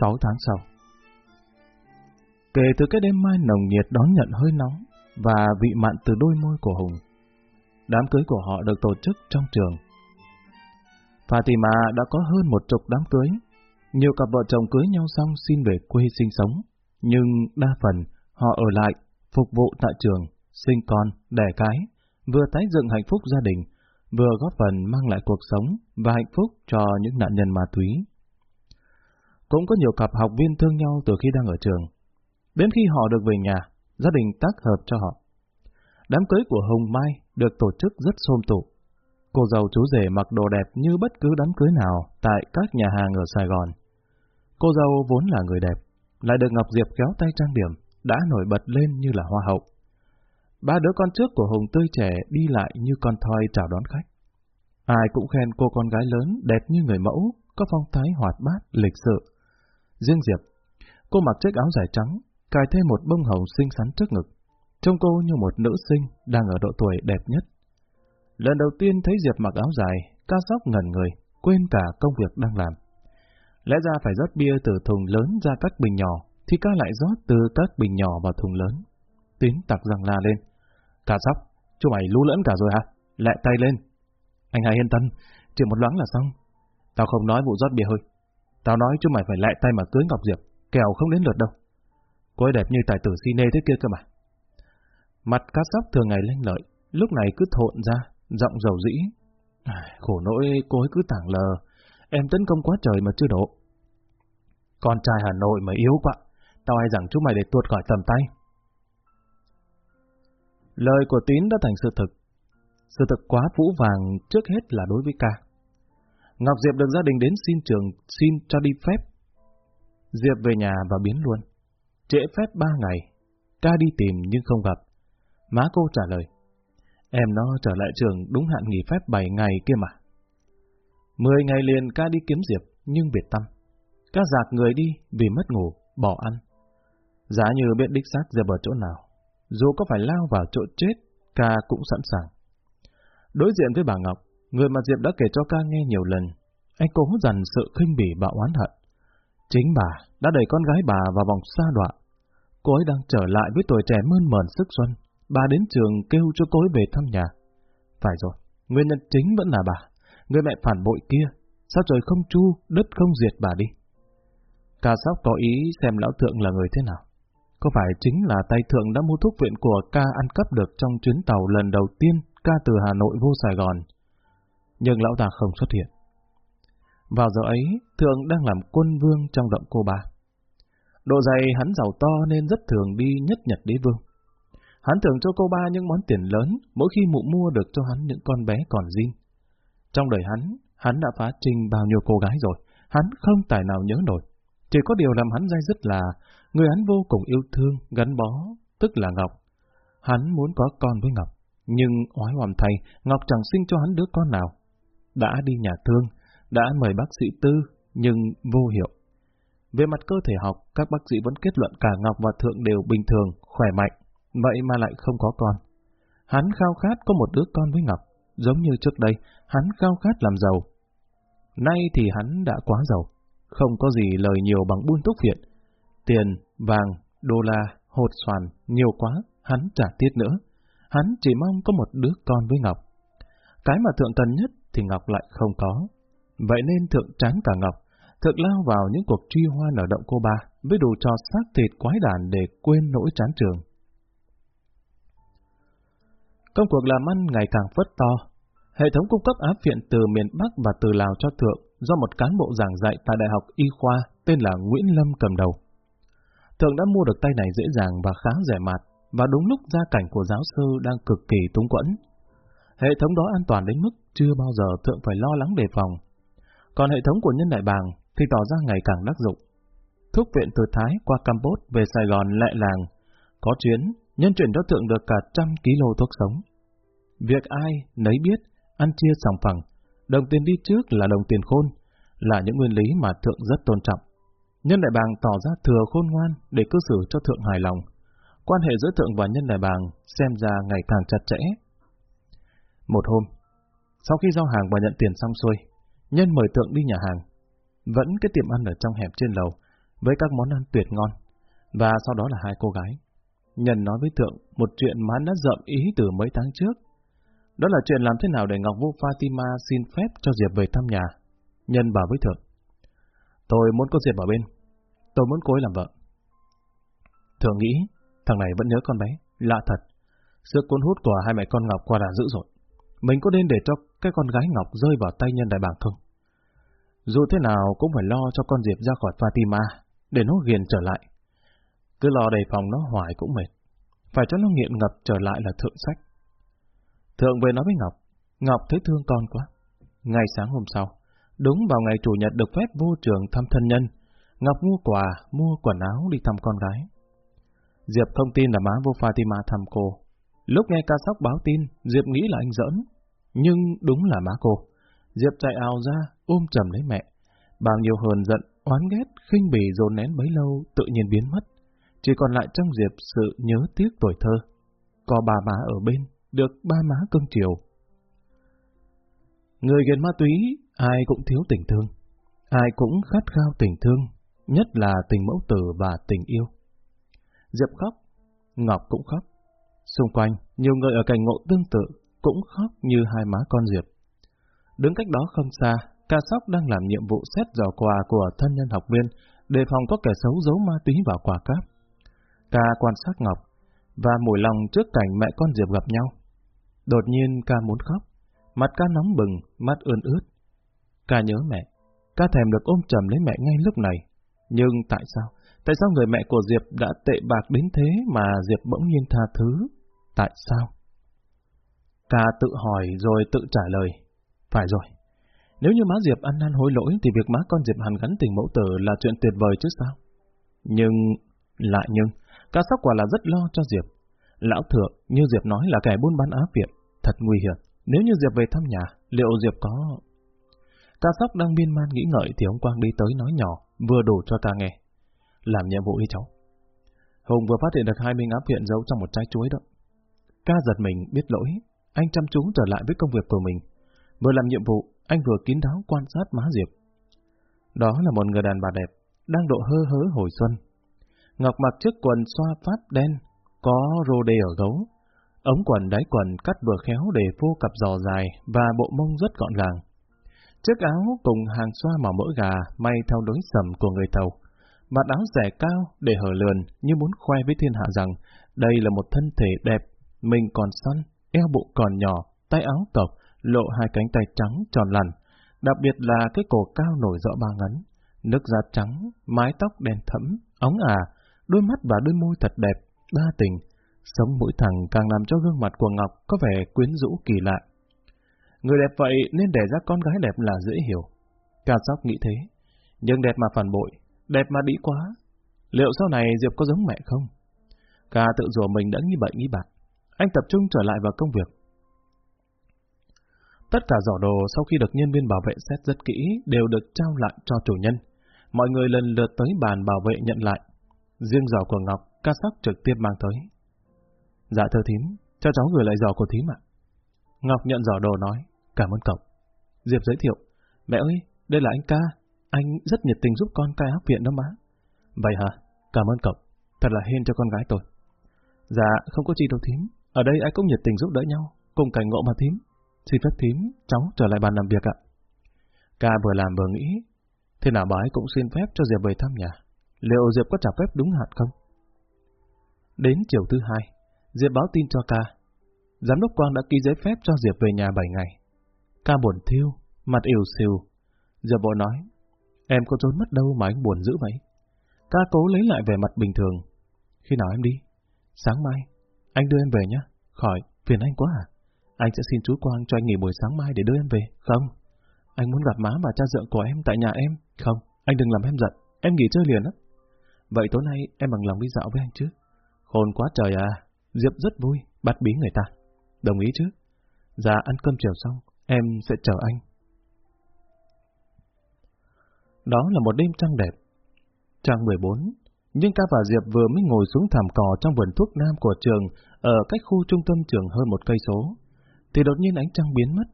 6 tháng sau. Kể từ cái đêm mai nồng nhiệt đón nhận hơi nóng và vị mặn từ đôi môi của Hùng, đám cưới của họ được tổ chức trong trường. Fatima đã có hơn một chục đám cưới. Nhiều cặp vợ chồng cưới nhau xong xin về quê sinh sống, nhưng đa phần họ ở lại, phục vụ tại trường, sinh con, đẻ cái, vừa tái dựng hạnh phúc gia đình, vừa góp phần mang lại cuộc sống và hạnh phúc cho những nạn nhân ma túy. Cũng có nhiều cặp học viên thương nhau từ khi đang ở trường. Đến khi họ được về nhà, gia đình tác hợp cho họ. Đám cưới của Hồng Mai được tổ chức rất xôm tụ. Cô giàu chú rể mặc đồ đẹp như bất cứ đám cưới nào tại các nhà hàng ở Sài Gòn. Cô dâu vốn là người đẹp, lại được Ngọc Diệp kéo tay trang điểm, đã nổi bật lên như là hoa hậu. Ba đứa con trước của Hồng tươi trẻ đi lại như con thoi chào đón khách. Ai cũng khen cô con gái lớn đẹp như người mẫu, có phong thái hoạt bát, lịch sự. Riêng Diệp, cô mặc chiếc áo dài trắng, cài thêm một bông hồng xinh xắn trước ngực. Trông cô như một nữ sinh đang ở độ tuổi đẹp nhất. Lần đầu tiên thấy Diệp mặc áo dài, ca sóc ngẩn người, quên cả công việc đang làm. Lẽ ra phải rót bia từ thùng lớn ra các bình nhỏ, thì ca lại rót từ các bình nhỏ vào thùng lớn. Tín tặc răng la lên. Ca sóc, chú mày lú lẫn cả rồi hả? Lẹ tay lên. Anh hãy yên tâm, chỉ một loáng là xong. Tao không nói vụ rót bia hơi. Tao nói chú mày phải lại tay mà cưới Ngọc Diệp, kèo không đến lượt đâu. Cô ấy đẹp như tài tử cine thế kia cơ mà. Mặt cá sóc thường ngày lanh lợi, lúc này cứ thộn ra, giọng dầu dĩ. À, khổ nỗi cô ấy cứ tảng lờ, em tấn công quá trời mà chưa đổ. Con trai Hà Nội mà yếu quá, tao ai rằng chú mày để tuột khỏi tầm tay. Lời của Tín đã thành sự thực. Sự thực quá vũ vàng trước hết là đối với ca. Ngọc Diệp được gia đình đến xin trường, xin cho đi phép. Diệp về nhà và biến luôn. Trễ phép ba ngày, ca đi tìm nhưng không gặp. Má cô trả lời, em nó trở lại trường đúng hạn nghỉ phép 7 ngày kia mà. Mười ngày liền ca đi kiếm Diệp, nhưng biệt tâm. Ca giạc người đi vì mất ngủ, bỏ ăn. Giá như biết đích xác Diệp ở chỗ nào, dù có phải lao vào chỗ chết, ca cũng sẵn sàng. Đối diện với bà Ngọc, người mà Diệp đã kể cho ca nghe nhiều lần, anh cố dằn sự khinh bỉ và oán hận. Chính bà đã đẩy con gái bà vào vòng xa đọa. Cô ấy đang trở lại với tuổi trẻ mơn mờn sức xuân. Bà đến trường kêu cho cô ấy về thăm nhà. Phải rồi, nguyên nhân chính vẫn là bà. Người mẹ phản bội kia. Sao trời không chu, đất không diệt bà đi. Ca sóc có ý xem lão thượng là người thế nào. Có phải chính là tay thượng đã mua thuốc viện của ca ăn cắp được trong chuyến tàu lần đầu tiên ca từ Hà Nội vô Sài Gòn? Nhưng lão ta không xuất hiện. Vào giờ ấy, thượng đang làm quân vương trong động cô ba. Độ dày hắn giàu to nên rất thường đi nhất nhật đế vương. Hắn thường cho cô ba những món tiền lớn mỗi khi mụ mua được cho hắn những con bé còn zin. Trong đời hắn, hắn đã phá trình bao nhiêu cô gái rồi, hắn không tài nào nhớ nổi. Chỉ có điều làm hắn dai dứt là người hắn vô cùng yêu thương, gắn bó, tức là Ngọc. Hắn muốn có con với Ngọc, nhưng oái hoàm thầy, Ngọc chẳng sinh cho hắn đứa con nào. Đã đi nhà thương, đã mời bác sĩ tư, nhưng vô hiệu. Về mặt cơ thể học, các bác sĩ vẫn kết luận cả Ngọc và Thượng đều bình thường, khỏe mạnh, vậy mà lại không có con. Hắn khao khát có một đứa con với Ngọc, giống như trước đây, hắn khao khát làm giàu. Nay thì hắn đã quá giàu, không có gì lời nhiều bằng buôn túc viện. Tiền, vàng, đô la, hột xoàn, nhiều quá, hắn trả tiết nữa. Hắn chỉ mong có một đứa con với Ngọc. Cái mà Thượng cần nhất thì Ngọc lại không có. Vậy nên Thượng chán cả Ngọc, Thượng lao vào những cuộc truy hoa nở động cô ba, với đủ trò xác thịt quái đản để quên nỗi chán trường. Công cuộc làm ăn ngày càng phất to. Hệ thống cung cấp áp viện từ miền Bắc và từ Lào cho Thượng do một cán bộ giảng dạy tại Đại học Y khoa tên là Nguyễn Lâm cầm đầu. Thượng đã mua được tay này dễ dàng và khá rẻ mạt, và đúng lúc gia cảnh của giáo sư đang cực kỳ túng quẫn. Hệ thống đó an toàn đến mức chưa bao giờ Thượng phải lo lắng đề phòng. Còn hệ thống của nhân đại bàng thì tỏ ra ngày càng đắc dụng. Thuốc viện từ Thái qua Campuchia về Sài Gòn lại làng. Có chuyến, nhân chuyển cho Thượng được cả trăm kg thuốc sống. Việc ai, nấy biết, ăn chia sòng phẳng, đồng tiền đi trước là đồng tiền khôn, là những nguyên lý mà Thượng rất tôn trọng. Nhân đại bàng tỏ ra thừa khôn ngoan để cư xử cho Thượng hài lòng. Quan hệ giữa Thượng và nhân đại bàng xem ra ngày càng chặt chẽ. Một hôm, sau khi giao hàng và nhận tiền xong xuôi, Nhân mời tượng đi nhà hàng. Vẫn cái tiệm ăn ở trong hẻm trên lầu, với các món ăn tuyệt ngon. Và sau đó là hai cô gái. Nhân nói với tượng một chuyện mà hắn đã dậm ý từ mấy tháng trước. Đó là chuyện làm thế nào để Ngọc vũ Fatima xin phép cho Diệp về thăm nhà. Nhân bảo với Thượng. Tôi muốn có Diệp ở bên. Tôi muốn cô ấy làm vợ. Thượng nghĩ, thằng này vẫn nhớ con bé. Lạ thật. Sự cuốn hút của hai mẹ con Ngọc qua là dữ dội. Mình có nên để cho cái con gái Ngọc rơi vào tay nhân đại bàng không? Dù thế nào cũng phải lo cho con Diệp ra khỏi Fatima, để nó ghiền trở lại. Cứ lo đề phòng nó hoài cũng mệt. Phải cho nó nghiện ngập trở lại là thượng sách. Thượng về nói với Ngọc, Ngọc thấy thương con quá. Ngày sáng hôm sau, đúng vào ngày Chủ nhật được phép vô trường thăm thân nhân, Ngọc mua quà, mua quần áo đi thăm con gái. Diệp thông tin là má vô Fatima thăm cô. Lúc nghe ca sóc báo tin, Diệp nghĩ là anh giỡn. Nhưng đúng là má cô. Diệp chạy ào ra, ôm chầm lấy mẹ. Bao nhiêu hờn giận, oán ghét, khinh bỉ dồn nén bấy lâu tự nhiên biến mất. Chỉ còn lại trong Diệp sự nhớ tiếc tuổi thơ. Có bà má ở bên, được ba má cưng chiều. Người ghiền ma túy, ai cũng thiếu tình thương. Ai cũng khát khao tình thương, nhất là tình mẫu tử và tình yêu. Diệp khóc, Ngọc cũng khóc. Xung quanh, nhiều người ở cảnh ngộ tương tự cũng khóc như hai má con Diệp. Đứng cách đó không xa, ca sóc đang làm nhiệm vụ xét giỏ quà của thân nhân học viên, đề phòng có kẻ xấu giấu ma túy vào quà cáp. Ca quan sát Ngọc, và mùi lòng trước cảnh mẹ con Diệp gặp nhau. Đột nhiên ca muốn khóc, mặt ca nóng bừng, mắt ươn ướt. Ca nhớ mẹ, ca thèm được ôm chầm lấy mẹ ngay lúc này. Nhưng tại sao? Tại sao người mẹ của Diệp đã tệ bạc đến thế mà Diệp bỗng nhiên tha thứ? Tại sao? Ca tự hỏi rồi tự trả lời. Phải rồi. Nếu như má Diệp ăn năn hối lỗi thì việc má con Diệp hàn gắn tình mẫu tử là chuyện tuyệt vời chứ sao? Nhưng, lại nhưng, ca sóc quả là rất lo cho Diệp. Lão thượng, như Diệp nói là kẻ buôn bán áp viện, thật nguy hiểm. Nếu như Diệp về thăm nhà, liệu Diệp có... Ca sóc đang biên man nghĩ ngợi thì ông Quang đi tới nói nhỏ, vừa đủ cho ca nghe. Làm nhiệm vụ đi cháu. Hùng vừa phát hiện được hai minh áp hiện giấu trong một trái chuối đó. Ca giật mình biết lỗi, anh chăm chú trở lại với công việc của mình. Vừa làm nhiệm vụ, anh vừa kín đáo quan sát má Diệp. Đó là một người đàn bà đẹp, đang độ hơ hớ hồi xuân. Ngọc mặc chiếc quần xoa phát đen, có rô đê ở gấu. Ống quần đáy quần cắt vừa khéo để vô cặp giò dài và bộ mông rất gọn gàng. Chiếc áo cùng hàng xoa màu mỡ gà may theo lối sầm của người tàu. Mặt áo rẻ cao để hở lườn như muốn khoe với thiên hạ rằng đây là một thân thể đẹp, mình còn săn, eo bụng còn nhỏ, tay áo cộc, lộ hai cánh tay trắng tròn lằn, đặc biệt là cái cổ cao nổi rõ ba ngấn, nước da trắng, mái tóc đen thẫm, óng ả, đôi mắt và đôi môi thật đẹp, đa tình, sống mũi thẳng càng làm cho gương mặt của Ngọc có vẻ quyến rũ kỳ lạ. Người đẹp vậy nên đẻ ra con gái đẹp là dễ hiểu. Ca sóc nghĩ thế, nhưng đẹp mà phản bội, đẹp mà đĩ quá. Liệu sau này Diệp có giống mẹ không? Ca tự rủa mình đã nghĩ bậy nghĩ bạc. Anh tập trung trở lại vào công việc. Tất cả giỏ đồ sau khi được nhân viên bảo vệ xét rất kỹ đều được trao lại cho chủ nhân. Mọi người lần lượt tới bàn bảo vệ nhận lại. Riêng giỏ của Ngọc, ca sắc trực tiếp mang tới. Dạ thưa thím, cho cháu gửi lại giỏ của thím ạ. Ngọc nhận giỏ đồ nói, cảm ơn cậu. Diệp giới thiệu, mẹ ơi, đây là anh ca, anh rất nhiệt tình giúp con cai học viện đó má. Vậy hả, cảm ơn cậu, thật là hên cho con gái tôi. Dạ, không có chi đâu thím, ở đây ai cũng nhiệt tình giúp đỡ nhau, cùng cảnh ngộ mà thím. Xin phép thím, cháu trở lại bàn làm việc ạ. Ca vừa làm vừa nghĩ, thế nào bà ấy cũng xin phép cho Diệp về thăm nhà. Liệu Diệp có trả phép đúng hạn không? Đến chiều thứ hai, Diệp báo tin cho ca. Giám đốc Quang đã ký giấy phép cho Diệp về nhà 7 ngày. Ca buồn thiêu, mặt ỉu xìu. Diệp vội nói, em có trốn mất đâu mà anh buồn dữ vậy? Ca cố lấy lại vẻ mặt bình thường. Khi nào em đi? Sáng mai. Anh đưa em về nhé. Khỏi, phiền anh quá à? Anh sẽ xin chú Quang cho anh nghỉ buổi sáng mai để đưa em về. Không. Anh muốn gặp má và cha dượng của em tại nhà em. Không, anh đừng làm em giận. Em nghỉ chơi liền á. Vậy tối nay em bằng lòng đi dạo với anh chứ? Khôn quá trời à. Diệp rất vui, bắt bí người ta. Đồng ý chứ? Dạ, ăn cơm chiều xong, em sẽ chờ anh. Đó là một đêm trăng đẹp. Trang 14, nhưng ca và Diệp vừa mới ngồi xuống thảm cỏ trong vườn thuốc nam của trường, ở cách khu trung tâm trường hơn một cây số, thì đột nhiên ánh trăng biến mất,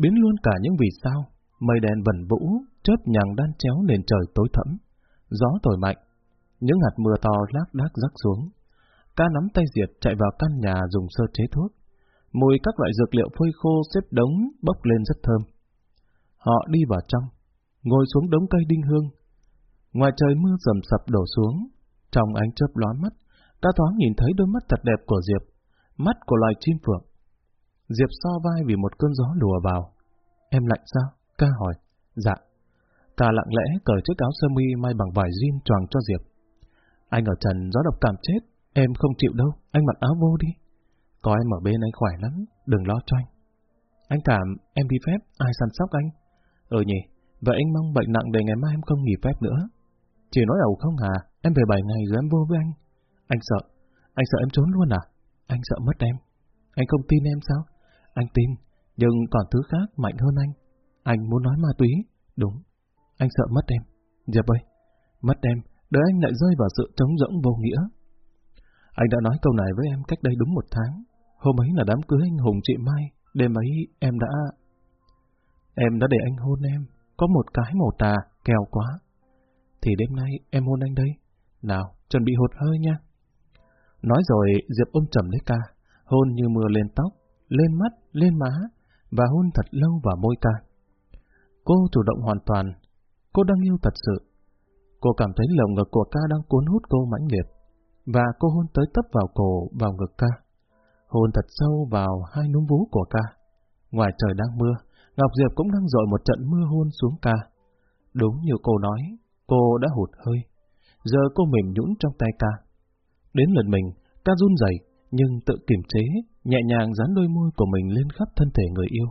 biến luôn cả những vì sao, mây đen vẩn vũ, chớp nhàng đan chéo nền trời tối thẫm. Gió thổi mạnh, Những hạt mưa to lác đác rắc xuống. Ca nắm tay Diệp chạy vào căn nhà dùng sơ chế thuốc. Mùi các loại dược liệu phơi khô xếp đống bốc lên rất thơm. Họ đi vào trong, ngồi xuống đống cây đinh hương. Ngoài trời mưa rầm sập đổ xuống, trong ánh chớp lóa mắt, ta thoáng nhìn thấy đôi mắt thật đẹp của Diệp, mắt của loài chim phượng. Diệp so vai vì một cơn gió lùa vào. Em lạnh sao? Ca hỏi. Dạ. Ca lặng lẽ cởi chiếc áo sơ mi may bằng vải jean choàng cho Diệp. Anh ở trần gió độc cảm chết, em không chịu đâu, anh mặc áo vô đi. Có em ở bên anh khỏe lắm, đừng lo cho anh. Anh cảm em đi phép, ai săn sóc anh? Ừ nhỉ, vậy anh mong bệnh nặng để ngày mai em không nghỉ phép nữa. Chỉ nói ẩu không hà? Em về 7 ngày rồi em vô với anh. Anh sợ, anh sợ em trốn luôn à? Anh sợ mất em. Anh không tin em sao? Anh tin, nhưng còn thứ khác mạnh hơn anh. Anh muốn nói ma túy, đúng. Anh sợ mất em. Diệp ơi, mất em, để anh lại rơi vào sự trống rỗng vô nghĩa. Anh đã nói câu này với em cách đây đúng một tháng. Hôm ấy là đám cưới anh Hùng chị Mai, đêm ấy em đã... Em đã để anh hôn em, có một cái mồ tà, kèo quá. Thì đêm nay em hôn anh đây. Nào, chuẩn bị hụt hơi nha. Nói rồi, Diệp ôm chầm lấy ca, hôn như mưa lên tóc, lên mắt, lên má, và hôn thật lâu vào môi ca. Cô chủ động hoàn toàn, cô đang yêu thật sự. Cô cảm thấy lồng ngực của ca đang cuốn hút cô mãnh liệt, và cô hôn tới tấp vào cổ, vào ngực ca. Hôn thật sâu vào hai núm vú của ca. Ngoài trời đang mưa, Ngọc Diệp cũng đang dội một trận mưa hôn xuống ca. Đúng như cô nói, cô đã hụt hơi. Giờ cô mềm nhũn trong tay ca. Đến lần mình, ca run rẩy nhưng tự kiềm chế, nhẹ nhàng dán đôi môi của mình lên khắp thân thể người yêu.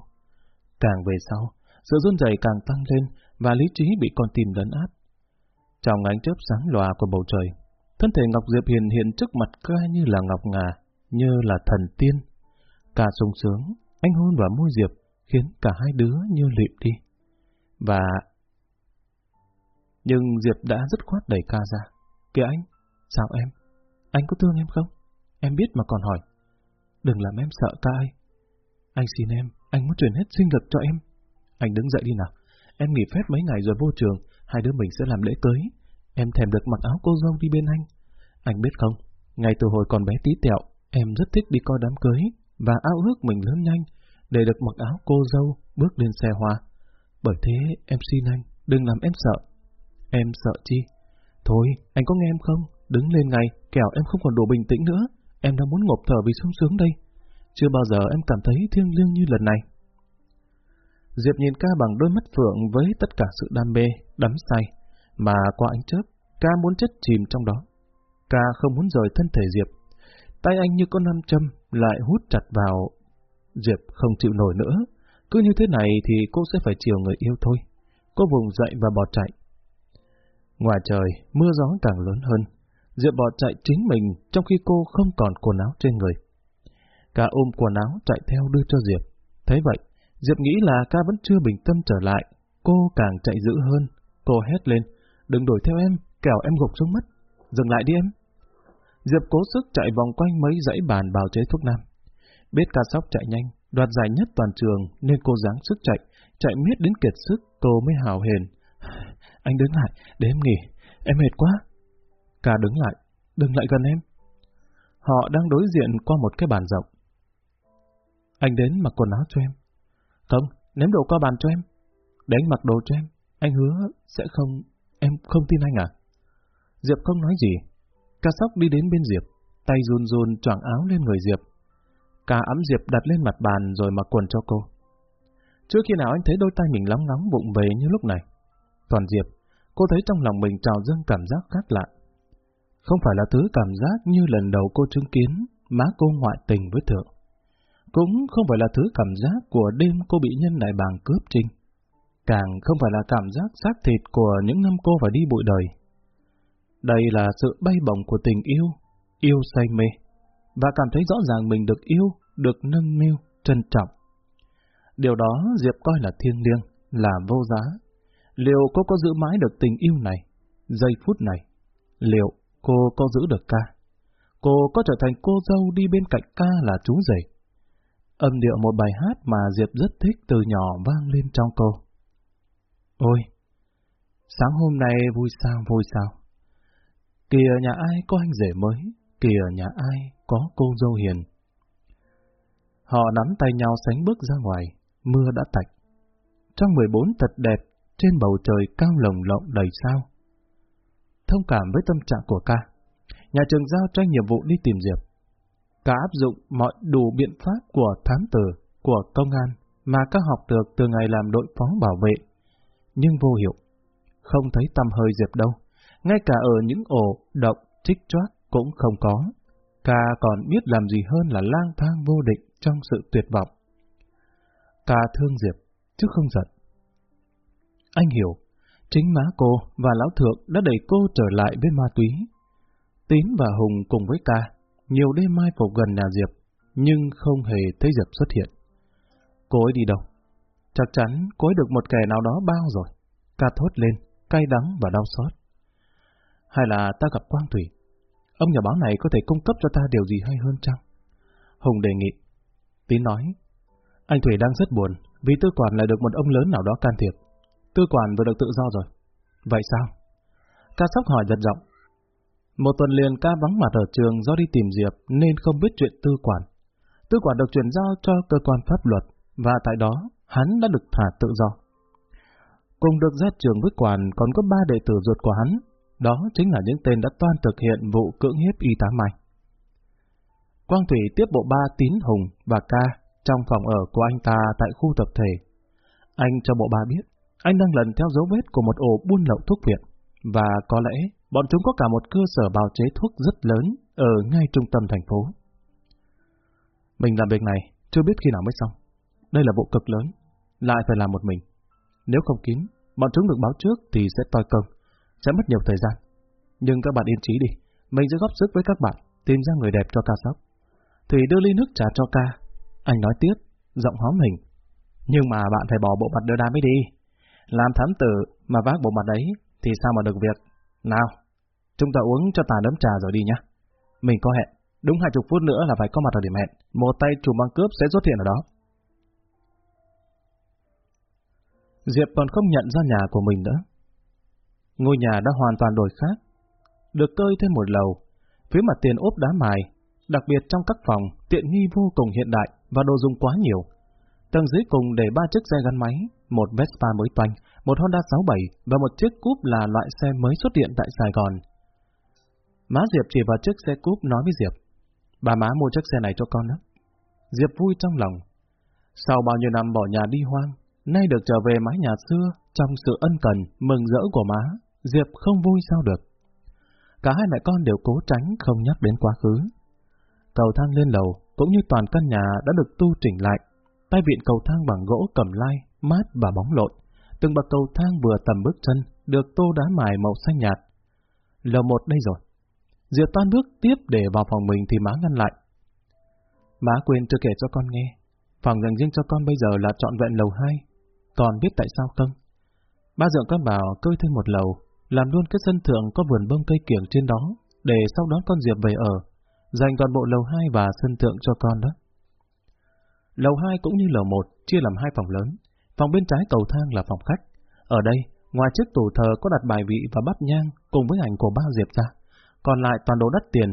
Càng về sau, sự run rẩy càng tăng lên và lý trí bị con tim lấn át. Trong ánh chớp sáng lòa của bầu trời, thân thể Ngọc Diệp hiện hiện trước mặt ca như là ngọc ngà, như là thần tiên. Ca sung sướng, anh hôn vào môi Diệp, khiến cả hai đứa như lịm đi. Và... Nhưng Diệp đã dứt khoát đẩy ca ra. Kìa anh, sao em? Anh có thương em không? Em biết mà còn hỏi. Đừng làm em sợ ca ơi. Anh xin em, anh muốn truyền hết sinh lực cho em. Anh đứng dậy đi nào. Em nghỉ phép mấy ngày rồi vô trường, hai đứa mình sẽ làm lễ cưới. Em thèm được mặc áo cô dâu đi bên anh. Anh biết không, ngày từ hồi còn bé tí tẹo, em rất thích đi coi đám cưới và ao ước mình lớn nhanh để được mặc áo cô dâu bước lên xe hoa. Bởi thế em xin anh, đừng làm em sợ. Em sợ chi? Thôi, anh có nghe em không? Đứng lên ngay, kẻo em không còn đủ bình tĩnh nữa. Em đang muốn ngộp thở vì sung sướng đây. Chưa bao giờ em cảm thấy thiêng liêng như lần này. Diệp nhìn ca bằng đôi mắt phượng với tất cả sự đam mê, đắm say, mà qua ánh chớp, ca muốn chất chìm trong đó. Ca không muốn rời thân thể Diệp. Tay anh như con nam châm lại hút chặt vào. Diệp không chịu nổi nữa. Cứ như thế này thì cô sẽ phải chiều người yêu thôi. Cô vùng dậy và bỏ chạy. Ngoài trời, mưa gió càng lớn hơn. Diệp bò chạy chính mình trong khi cô không còn quần áo trên người. Ca ôm quần áo chạy theo đưa cho Diệp. Thế vậy, Diệp nghĩ là ca vẫn chưa bình tâm trở lại. Cô càng chạy dữ hơn. Cô hét lên, đừng đuổi theo em, kẻo em gục xuống mất. Dừng lại đi em. Diệp cố sức chạy vòng quanh mấy dãy bàn bào chế thuốc nam. Biết ca sóc chạy nhanh, đoạt giải nhất toàn trường nên cô dáng sức chạy, chạy miết đến kiệt sức cô mới hào hền. Anh đứng lại, để em nghỉ, em mệt quá. Ca đứng lại, đừng lại gần em. Họ đang đối diện qua một cái bàn rộng. Anh đến mặc quần áo cho em. Không, ném đồ qua bàn cho em. Để anh mặc đồ cho em. Anh hứa sẽ không... Em không tin anh à? Diệp không nói gì. Ca sóc đi đến bên Diệp, tay run run choàng áo lên người Diệp. Ca ấm Diệp đặt lên mặt bàn rồi mặc quần cho cô. Trước khi nào anh thấy đôi tay mình lóng ngóng bụng về như lúc này. Còn Diệp, cô thấy trong lòng mình trào dâng cảm giác khác lạ. Không phải là thứ cảm giác như lần đầu cô chứng kiến má cô ngoại tình với thượng. Cũng không phải là thứ cảm giác của đêm cô bị nhân đại bàng cướp trinh. Càng không phải là cảm giác xác thịt của những năm cô phải đi bụi đời. Đây là sự bay bổng của tình yêu, yêu say mê, và cảm thấy rõ ràng mình được yêu, được nâng niu, trân trọng. Điều đó Diệp coi là thiêng liêng, là vô giá. Liệu cô có giữ mãi được tình yêu này, giây phút này? Liệu cô có giữ được ca? Cô có trở thành cô dâu đi bên cạnh ca là chú rể? Âm điệu một bài hát mà Diệp rất thích từ nhỏ vang lên trong cô. Ôi! Sáng hôm nay vui sao vui sao? kìa nhà ai có anh rể mới, kìa nhà ai có cô dâu hiền. Họ nắm tay nhau sánh bước ra ngoài, mưa đã tạch. Trong 14 thật đẹp, trên bầu trời cao lồng lộng đầy sao. Thông cảm với tâm trạng của ca, nhà trường giao cho nhiệm vụ đi tìm Diệp. Cả áp dụng mọi đủ biện pháp của thám tử, của công an mà các học được từ ngày làm đội phó bảo vệ, nhưng vô hiệu. Không thấy tâm hơi Diệp đâu, ngay cả ở những ổ động trích choát cũng không có. Ca còn biết làm gì hơn là lang thang vô định trong sự tuyệt vọng. Ca thương Diệp, chứ không giận. Anh hiểu, chính má cô và lão thượng đã đẩy cô trở lại với ma túy. Tín và Hùng cùng với ta nhiều đêm mai phục gần nhà Diệp, nhưng không hề thấy Diệp xuất hiện. Cô ấy đi đâu? Chắc chắn cô ấy được một kẻ nào đó bao rồi. Ca thốt lên, cay đắng và đau xót. Hay là ta gặp Quang Thủy? Ông nhà báo này có thể cung cấp cho ta điều gì hay hơn chăng? Hùng đề nghị. Tín nói, anh Thủy đang rất buồn vì tư quản lại được một ông lớn nào đó can thiệp. Tư quản vừa được tự do rồi. Vậy sao? Ca sóc hỏi giật giọng. Một tuần liền ca vắng mặt ở trường do đi tìm Diệp nên không biết chuyện tư quản. Tư quản được chuyển giao cho cơ quan pháp luật và tại đó hắn đã được thả tự do. Cùng được ra trường với quản còn có ba đệ tử ruột của hắn, đó chính là những tên đã toan thực hiện vụ cưỡng hiếp y tá Mai. Quang Thủy tiếp bộ ba tín hùng và ca trong phòng ở của anh ta tại khu tập thể. Anh cho bộ ba biết, anh đang lần theo dấu vết của một ổ buôn lậu thuốc viện, và có lẽ bọn chúng có cả một cơ sở bào chế thuốc rất lớn ở ngay trung tâm thành phố. Mình làm việc này, chưa biết khi nào mới xong. Đây là vụ cực lớn, lại phải làm một mình. Nếu không kín, bọn chúng được báo trước thì sẽ toi công, sẽ mất nhiều thời gian. Nhưng các bạn yên trí đi, mình sẽ góp sức với các bạn tìm ra người đẹp cho ca sóc. Thủy đưa ly nước trà cho ca. Anh nói tiếp, giọng hóm hình. Nhưng mà bạn phải bỏ bộ mặt đưa đa mới đi. Làm thám tử mà vác bộ mặt đấy thì sao mà được việc. Nào, chúng ta uống cho tàn đấm trà rồi đi nhá. Mình có hẹn, đúng hai chục phút nữa là phải có mặt ở điểm hẹn. Một tay chủ băng cướp sẽ xuất hiện ở đó. Diệp còn không nhận ra nhà của mình nữa. Ngôi nhà đã hoàn toàn đổi khác. Được cơi thêm một lầu, phía mặt tiền ốp đá mài, đặc biệt trong các phòng, tiện nghi vô cùng hiện đại và đồ dùng quá nhiều. Tầng dưới cùng để ba chiếc xe gắn máy, một Vespa mới toanh, một Honda 67 và một chiếc cúp là loại xe mới xuất hiện tại Sài Gòn. Má Diệp chỉ vào chiếc xe cúp nói với Diệp, bà má mua chiếc xe này cho con đó. Diệp vui trong lòng. Sau bao nhiêu năm bỏ nhà đi hoang, nay được trở về mái nhà xưa trong sự ân cần, mừng rỡ của má, Diệp không vui sao được. Cả hai mẹ con đều cố tránh không nhắc đến quá khứ. Cầu thang lên lầu, cũng như toàn căn nhà đã được tu chỉnh lại. Tay vịn cầu thang bằng gỗ cầm lai, mát và bóng lộn. Từng bậc cầu thang vừa tầm bước chân, được tô đá mài màu xanh nhạt. Lầu một đây rồi. Diệp toan bước tiếp để vào phòng mình thì má ngăn lại. Má quên chưa kể cho con nghe. Phòng dành riêng cho con bây giờ là trọn vẹn lầu hai. Con biết tại sao không? Ba dượng con bảo cơi thêm một lầu, làm luôn cái sân thượng có vườn bông cây kiểng trên đó, để sau đó con Diệp về ở, dành toàn bộ lầu 2 và sân thượng cho con đó. Lầu 2 cũng như lầu 1 chia làm hai phòng lớn, phòng bên trái cầu thang là phòng khách. Ở đây, ngoài chiếc tủ thờ có đặt bài vị và bát nhang cùng với ảnh của ba Diệp ra, còn lại toàn đồ đắt tiền,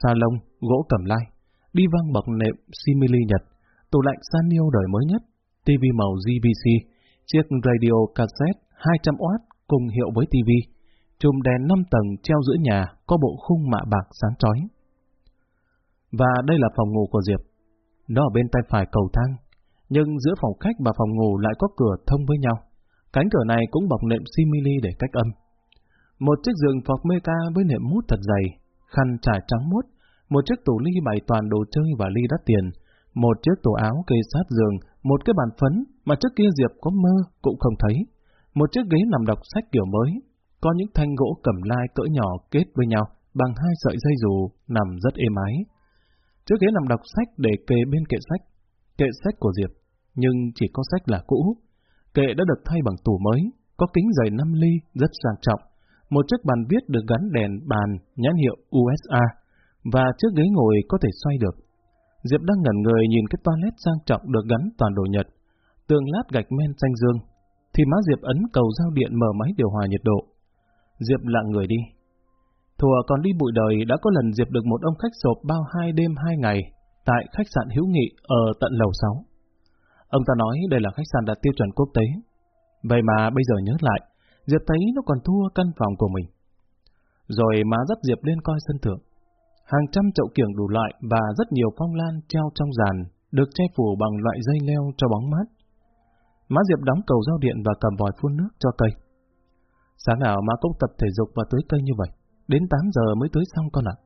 salon, gỗ cẩm lai, đi văng bậc nệm simili Nhật, tủ lạnh Sanyo đời mới nhất, TV màu GBC, chiếc radio cassette 200W cùng hiệu với TV, chùm đèn 5 tầng treo giữa nhà có bộ khung mạ bạc sáng chói. Và đây là phòng ngủ của Diệp. Nó ở bên tay phải cầu thang, nhưng giữa phòng khách và phòng ngủ lại có cửa thông với nhau. Cánh cửa này cũng bọc nệm simili để cách âm. Một chiếc giường phọc meca với nệm mút thật dày, khăn trải trắng muốt. một chiếc tủ ly bày toàn đồ chơi và ly đắt tiền, một chiếc tủ áo kê sát giường, một cái bàn phấn mà trước kia Diệp có mơ cũng không thấy, một chiếc ghế nằm đọc sách kiểu mới, có những thanh gỗ cẩm lai cỡ nhỏ kết với nhau bằng hai sợi dây dù nằm rất êm ái. Chiếc ghế nằm đọc sách để kề bên kệ sách, kệ sách của Diệp, nhưng chỉ có sách là cũ. Kệ đã được thay bằng tủ mới, có kính dày 5 ly, rất sang trọng. Một chiếc bàn viết được gắn đèn bàn nhãn hiệu USA, và chiếc ghế ngồi có thể xoay được. Diệp đang ngẩn người nhìn cái toilet sang trọng được gắn toàn đồ Nhật, tường lát gạch men xanh dương, thì má Diệp ấn cầu giao điện mở máy điều hòa nhiệt độ. Diệp lặng người đi. Thùa còn đi bụi đời đã có lần Diệp được một ông khách sộp bao hai đêm hai ngày tại khách sạn Hữu Nghị ở tận lầu 6. Ông ta nói đây là khách sạn đạt tiêu chuẩn quốc tế. Vậy mà bây giờ nhớ lại, Diệp thấy nó còn thua căn phòng của mình. Rồi má dắt Diệp lên coi sân thượng. Hàng trăm chậu kiểng đủ loại và rất nhiều phong lan treo trong giàn, được che phủ bằng loại dây leo cho bóng mát. Má Diệp đóng cầu giao điện và cầm vòi phun nước cho cây. Sáng nào má cũng tập thể dục và tưới cây như vậy. Đến 8 giờ mới tưới xong con ạ.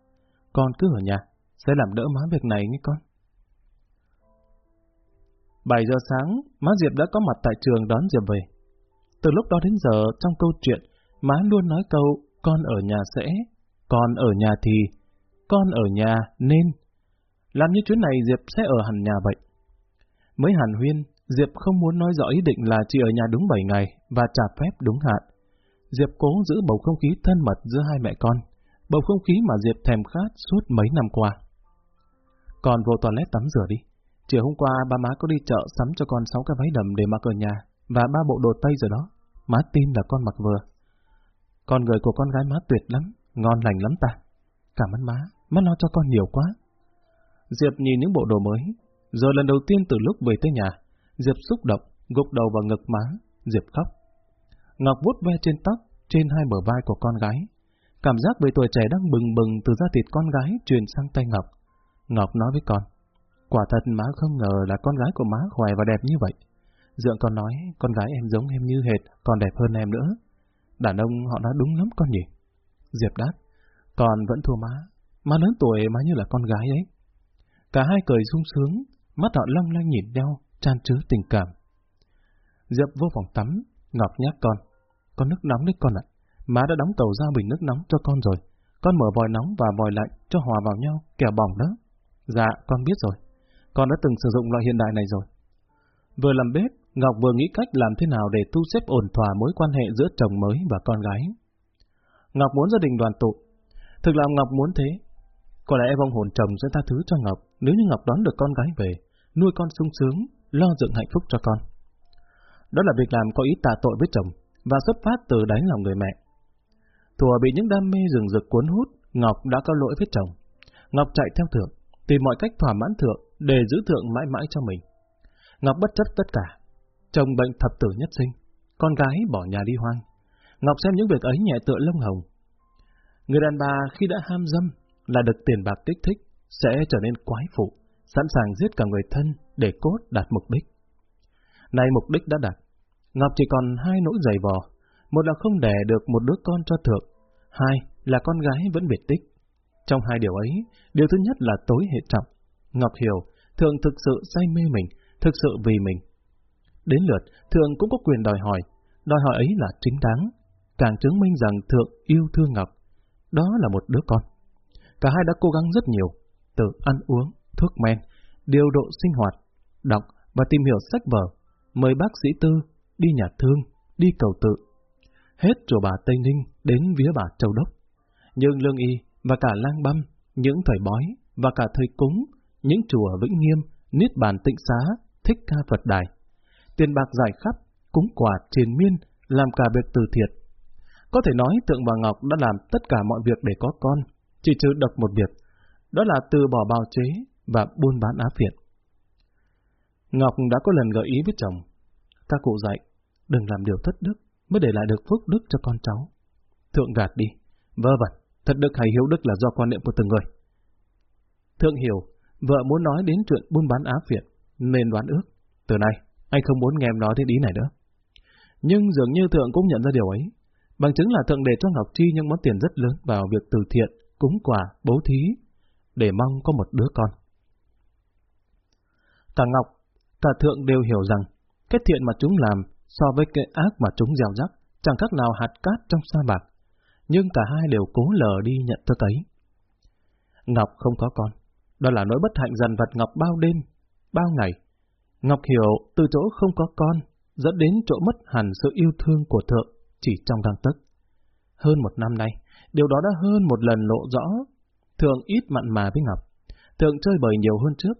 Con cứ ở nhà, sẽ làm đỡ má việc này nghe con. 7 giờ sáng, má Diệp đã có mặt tại trường đón Diệp về. Từ lúc đó đến giờ, trong câu chuyện, má luôn nói câu, con ở nhà sẽ, con ở nhà thì, con ở nhà nên. Làm như chuyến này Diệp sẽ ở hẳn nhà vậy. Mới hàn huyên, Diệp không muốn nói rõ ý định là chỉ ở nhà đúng 7 ngày và trả phép đúng hạn. Diệp cố giữ bầu không khí thân mật giữa hai mẹ con, bầu không khí mà Diệp thèm khát suốt mấy năm qua. Còn vô toilet tắm rửa đi. Chiều hôm qua ba má có đi chợ sắm cho con sáu cái váy đầm để mặc ở nhà và ba bộ đồ tây rồi đó. Má tin là con mặc vừa. Con người của con gái má tuyệt lắm, ngon lành lắm ta. Cảm ơn má, má lo cho con nhiều quá. Diệp nhìn những bộ đồ mới, rồi lần đầu tiên từ lúc về tới nhà, Diệp xúc động, gục đầu vào ngực má, Diệp khóc. Ngọc vuốt ve trên tóc, trên hai bờ vai của con gái. Cảm giác về tuổi trẻ đang bừng bừng từ da thịt con gái truyền sang tay Ngọc. Ngọc nói với con, quả thật má không ngờ là con gái của má khỏe và đẹp như vậy. Dượng con nói, con gái em giống em như hệt, còn đẹp hơn em nữa. Đàn ông họ nói đúng lắm con nhỉ? Diệp đáp, con vẫn thua má, má lớn tuổi má như là con gái ấy. Cả hai cười sung sướng, mắt họ long lanh nhìn nhau, tràn chứa tình cảm. Diệp vô phòng tắm, Ngọc nhắc con, con nước nóng đấy con ạ. Má đã đóng tàu ra bình nước nóng cho con rồi. Con mở vòi nóng và vòi lạnh cho hòa vào nhau, kẻo bỏng đó. Dạ, con biết rồi. Con đã từng sử dụng loại hiện đại này rồi. Vừa làm bếp, Ngọc vừa nghĩ cách làm thế nào để thu xếp ổn thỏa mối quan hệ giữa chồng mới và con gái. Ngọc muốn gia đình đoàn tụ. Thực là Ngọc muốn thế. Có lẽ vong hồn chồng sẽ tha thứ cho Ngọc nếu như Ngọc đón được con gái về, nuôi con sung sướng, lo dựng hạnh phúc cho con. Đó là việc làm có ý tà tội với chồng và xuất phát từ đáy lòng người mẹ. Thùa bị những đam mê rừng rực cuốn hút, Ngọc đã có lỗi với chồng. Ngọc chạy theo thượng, tìm mọi cách thỏa mãn thượng để giữ thượng mãi mãi cho mình. Ngọc bất chấp tất cả. Chồng bệnh thập tử nhất sinh, con gái bỏ nhà đi hoang. Ngọc xem những việc ấy nhẹ tựa lông hồng. Người đàn bà khi đã ham dâm là được tiền bạc kích thích, sẽ trở nên quái phụ, sẵn sàng giết cả người thân để cốt đạt mục đích. Nay mục đích đã đạt, Ngọc chỉ còn hai nỗi giày vò, một là không đẻ được một đứa con cho thượng, hai là con gái vẫn biệt tích. Trong hai điều ấy, điều thứ nhất là tối hệ trọng. Ngọc hiểu, thường thực sự say mê mình, thực sự vì mình. Đến lượt, thượng cũng có quyền đòi hỏi, đòi hỏi ấy là chính đáng, càng chứng minh rằng thượng yêu thương Ngọc. Đó là một đứa con. Cả hai đã cố gắng rất nhiều, từ ăn uống, thuốc men, điều độ sinh hoạt, đọc và tìm hiểu sách vở, mời bác sĩ tư, đi nhà thương, đi cầu tự. Hết chùa bà Tây Ninh đến vía bà Châu Đốc. Nhưng lương y và cả lang băm, những thời bói và cả thời cúng, những chùa Vĩnh Nghiêm, Niết Bàn Tịnh Xá, Thích Ca Phật Đài. Tiền bạc giải khắp, cúng quà triền miên, làm cả việc từ thiệt. Có thể nói Tượng bà Ngọc đã làm tất cả mọi việc để có con, chỉ trừ độc một việc, đó là từ bỏ bào chế và buôn bán á phiện. Ngọc đã có lần gợi ý với chồng, các cụ dạy, đừng làm điều thất đức, mới để lại được phước đức cho con cháu. Thượng gạt đi, vơ vẩn, thật đức hay hiếu đức là do quan niệm của từng người. Thượng hiểu, vợ muốn nói đến chuyện buôn bán áp Việt, nên đoán ước. Từ nay, anh không muốn nghe em nói đến ý này nữa. Nhưng dường như Thượng cũng nhận ra điều ấy. Bằng chứng là Thượng để cho Ngọc Chi những món tiền rất lớn vào việc từ thiện, cúng quà, bố thí, để mong có một đứa con. Cả Ngọc, cả Thượng đều hiểu rằng, cái thiện mà chúng làm so với cái ác mà chúng gieo rắc, chẳng khác nào hạt cát trong sa mạc. Nhưng cả hai đều cố lờ đi nhận thức ấy. Ngọc không có con, đó là nỗi bất hạnh dần vật Ngọc bao đêm, bao ngày. Ngọc hiểu từ chỗ không có con, dẫn đến chỗ mất hẳn sự yêu thương của thượng chỉ trong găng tức. Hơn một năm nay, điều đó đã hơn một lần lộ rõ. Thượng ít mặn mà với Ngọc. Thượng chơi bời nhiều hơn trước.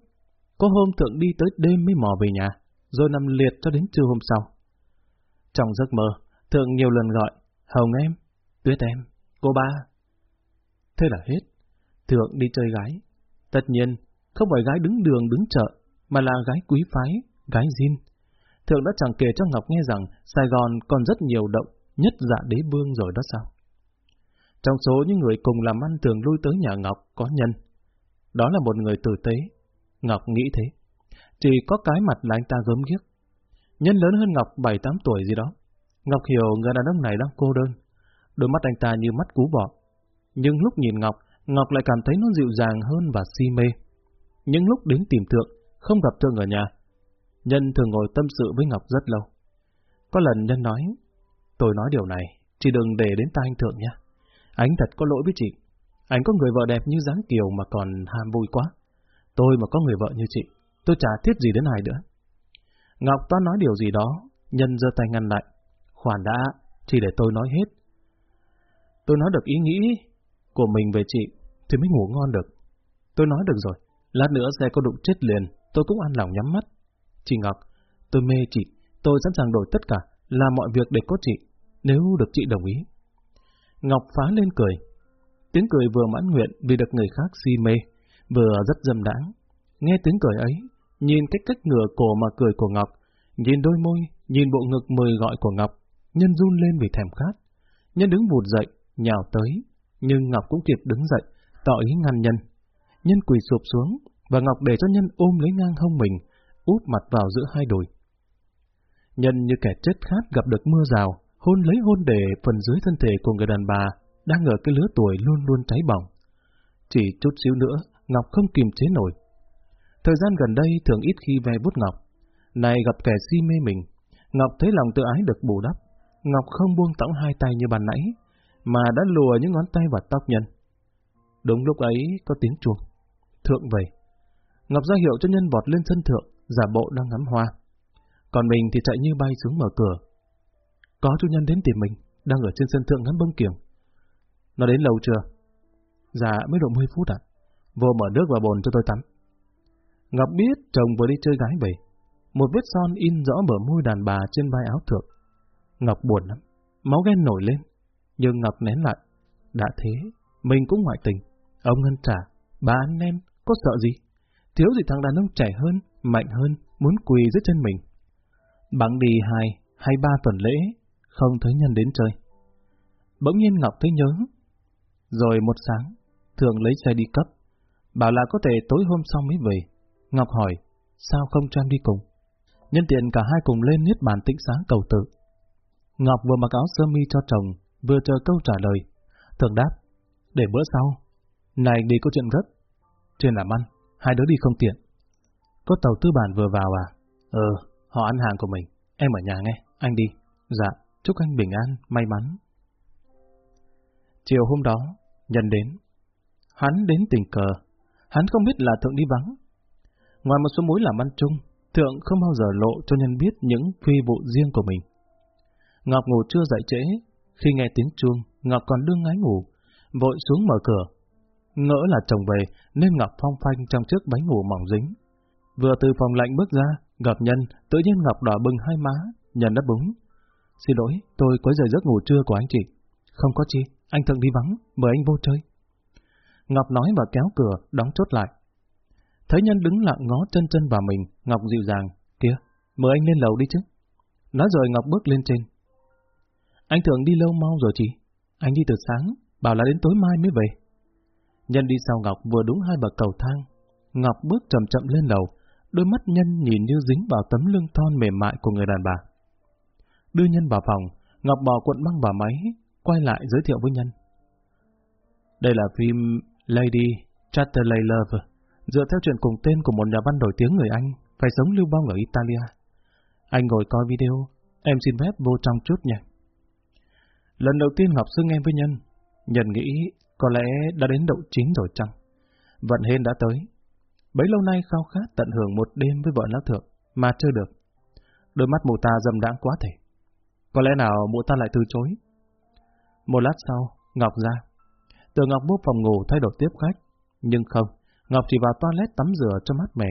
Có hôm Thượng đi tới đêm mới mò về nhà, rồi nằm liệt cho đến trưa hôm sau. Trong giấc mơ, Thượng nhiều lần gọi, Hồng em, Tuyết em, cô ba. Thế là hết. Thượng đi chơi gái. Tất nhiên, không phải gái đứng đường đứng chợ, mà là gái quý phái, gái zin. Thượng đã chẳng kể cho Ngọc nghe rằng Sài Gòn còn rất nhiều động, nhất dạ đế vương rồi đó sao. Trong số những người cùng làm ăn thường lui tới nhà Ngọc có nhân. Đó là một người tử tế. Ngọc nghĩ thế. Chỉ có cái mặt là anh ta gớm ghiếc. Nhân lớn hơn Ngọc 7-8 tuổi gì đó. Ngọc hiểu người đàn ông này đang cô đơn. Đôi mắt anh ta như mắt cú bọ. Nhưng lúc nhìn Ngọc, Ngọc lại cảm thấy nó dịu dàng hơn và si mê. Những lúc đến tìm Thượng, không gặp Thượng ở nhà, Nhân thường ngồi tâm sự với Ngọc rất lâu. Có lần Nhân nói, tôi nói điều này, chỉ đừng để đến tai anh Thượng nhé. Anh thật có lỗi với chị. Anh có người vợ đẹp như dáng kiều mà còn ham vui quá. Tôi mà có người vợ như chị, tôi chả thiết gì đến ai nữa. Ngọc toan nói điều gì đó, Nhân giơ tay ngăn lại. Khoản đã, chỉ để tôi nói hết. Tôi nói được ý nghĩ của mình về chị, thì mới ngủ ngon được. Tôi nói được rồi, lát nữa xe có đụng chết liền, tôi cũng ăn lòng nhắm mắt. Chị Ngọc, tôi mê chị, tôi sẵn sàng đổi tất cả, làm mọi việc để có chị, nếu được chị đồng ý. Ngọc phá lên cười. Tiếng cười vừa mãn nguyện vì được người khác si mê, vừa rất dâm đãng. Nghe tiếng cười ấy, nhìn cách cách ngửa cổ mà cười của Ngọc, nhìn đôi môi, nhìn bộ ngực mời gọi của Ngọc, nhân run lên vì thèm khát. Nhân đứng vụt dậy, nhào tới, nhưng Ngọc cũng kịp đứng dậy, tỏ ý ngăn nhân. Nhân quỳ sụp xuống, và Ngọc để cho nhân ôm lấy ngang hông mình, úp mặt vào giữa hai đùi. Nhân như kẻ chết khát gặp được mưa rào, hôn lấy hôn để phần dưới thân thể của người đàn bà đang ở cái lứa tuổi luôn luôn cháy bỏng. Chỉ chút xíu nữa, Ngọc không kiềm chế nổi. Thời gian gần đây thường ít khi ve bút Ngọc. Này gặp kẻ si mê mình, Ngọc thấy lòng tự ái được bù đắp. Ngọc không buông tỏng hai tay như bàn nãy, mà đã lùa những ngón tay vào tóc nhân. Đúng lúc ấy có tiếng chuông. Thượng về. Ngọc ra hiệu cho nhân vọt lên sân thượng, giả bộ đang ngắm hoa. Còn mình thì chạy như bay xuống mở cửa. Có chủ nhân đến tìm mình, đang ở trên sân thượng ngắm bông kiểng Nó đến lâu chưa? Dạ, mới độ 10 phút ạ. Vô mở nước vào bồn cho tôi tắm. Ngọc biết chồng vừa đi chơi gái về. Một vết son in rõ bờ môi đàn bà trên vai áo thượng. Ngọc buồn lắm, máu ghen nổi lên. Nhưng Ngọc nén lại. Đã thế, mình cũng ngoại tình. Ông ngân trả, bà anh em, có sợ gì? Thiếu gì thằng đàn ông trẻ hơn, mạnh hơn, muốn quỳ dưới chân mình. Bằng đi hai hay ba tuần lễ, không thấy nhân đến chơi. Bỗng nhiên Ngọc thấy nhớ. Rồi một sáng, thường lấy xe đi cấp, bảo là có thể tối hôm sau mới về. Ngọc hỏi, sao không cho em đi cùng? Nhân tiện cả hai cùng lên niết bàn tĩnh sáng cầu tự. Ngọc vừa mặc áo sơ mi cho chồng, vừa chờ câu trả lời. Thường đáp, để bữa sau. Này đi có chuyện gấp. Trên làm ăn, hai đứa đi không tiện. Có tàu tư bản vừa vào à? ờ, họ ăn hàng của mình. Em ở nhà nghe, anh đi. Dạ, chúc anh bình an, may mắn. Chiều hôm đó, nhân đến. Hắn đến tình cờ. Hắn không biết là Thượng đi vắng. Ngoài một số mối làm ăn chung, Thượng không bao giờ lộ cho nhân biết những phi vụ riêng của mình. Ngọc ngủ chưa dậy trễ. Khi nghe tiếng chuông, Ngọc còn đương ngái ngủ, vội xuống mở cửa. Ngỡ là chồng về, nên Ngọc phong phanh trong chiếc bánh ngủ mỏng dính. Vừa từ phòng lạnh bước ra, gặp Nhân, tự nhiên Ngọc đỏ bừng hai má, Nhân đáp búng. Xin lỗi, tôi quấy rời giấc ngủ trưa của anh chị. Không có chi, anh thường đi vắng, mời anh vô chơi. Ngọc nói và kéo cửa, đóng chốt lại. Thấy Nhân đứng lặng ngó chân chân vào mình, Ngọc dịu dàng, kia, mời anh lên lầu đi chứ. Nói rồi Ngọc bước lên trên. Anh thường đi lâu mau rồi chị. Anh đi từ sáng, bảo là đến tối mai mới về. Nhân đi sau Ngọc vừa đúng hai bậc cầu thang. Ngọc bước chậm chậm lên lầu, đôi mắt Nhân nhìn như dính vào tấm lưng thon mềm mại của người đàn bà. Đưa Nhân vào phòng, Ngọc bỏ cuộn băng vào máy, quay lại giới thiệu với Nhân. Đây là phim Lady Chatterley Love, dựa theo chuyện cùng tên của một nhà văn nổi tiếng người Anh, phải sống lưu vong ở Italia. Anh ngồi coi video, em xin phép vô trong chút nha. Lần đầu tiên Ngọc xưng em với Nhân, Nhân nghĩ có lẽ đã đến đậu chính rồi chăng? Vận hên đã tới, Bấy lâu nay khao khát tận hưởng một đêm với vợ lão thượng, mà chưa được. Đôi mắt mụ ta dâm đãng quá thể. Có lẽ nào mụ ta lại từ chối? Một lát sau, Ngọc ra. Từ Ngọc bước phòng ngủ thay đổi tiếp khách. Nhưng không, Ngọc chỉ vào toilet tắm rửa cho mát mẻ.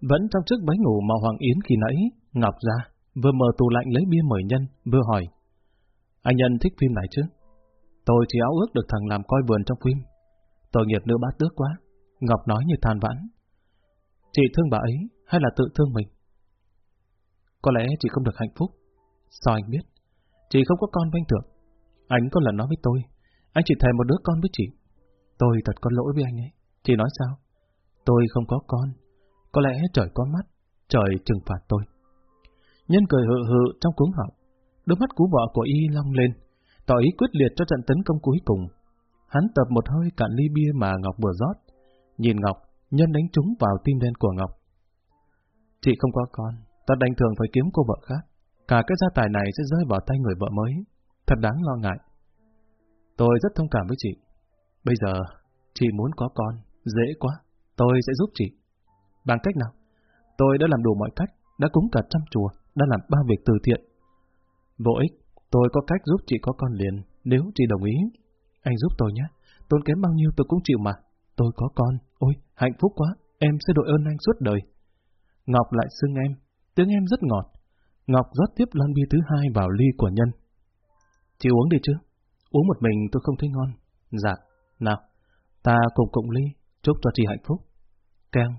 Vẫn trong chiếc bánh ngủ màu hoàng yến khi nãy, Ngọc ra, vừa mở tủ lạnh lấy bia mời nhân, vừa hỏi. Anh Nhân thích phim này chứ? Tôi chỉ áo ước được thằng làm coi vườn trong phim. Tội nghiệp nữa bát tước quá. Ngọc nói như than vãn. Chị thương bà ấy hay là tự thương mình? Có lẽ chị không được hạnh phúc. Sao anh biết? Chị không có con với anh Thượng. Anh có lần nói với tôi, anh chỉ thèm một đứa con với chị. Tôi thật có lỗi với anh ấy. Chị nói sao? Tôi không có con. Có lẽ trời có mắt, trời trừng phạt tôi. Nhân cười hự hự trong cuống họng. Đôi mắt cú vợ của y long lên, tỏ ý quyết liệt cho trận tấn công cuối cùng. Hắn tập một hơi cạn ly bia mà Ngọc vừa rót. Nhìn Ngọc, nhân đánh trúng vào tim đen của Ngọc. Chị không có con, ta đành thường phải kiếm cô vợ khác. Cả cái gia tài này sẽ rơi vào tay người vợ mới. Thật đáng lo ngại. Tôi rất thông cảm với chị. Bây giờ, chị muốn có con, dễ quá. Tôi sẽ giúp chị. Bằng cách nào? Tôi đã làm đủ mọi cách, đã cúng cả trăm chùa, đã làm ba việc từ thiện. Vô ích, tôi có cách giúp chị có con liền, nếu chị đồng ý. Anh giúp tôi nhé, tốn kém bao nhiêu tôi cũng chịu mà. Tôi có con, ôi, hạnh phúc quá, em sẽ đội ơn anh suốt đời. Ngọc lại xưng em, tiếng em rất ngọt. Ngọc rót tiếp lon bia thứ hai vào ly của nhân. Chị uống đi chứ? Uống một mình tôi không thấy ngon. Dạ, nào, ta cùng cộng ly, chúc cho chị hạnh phúc. Keng.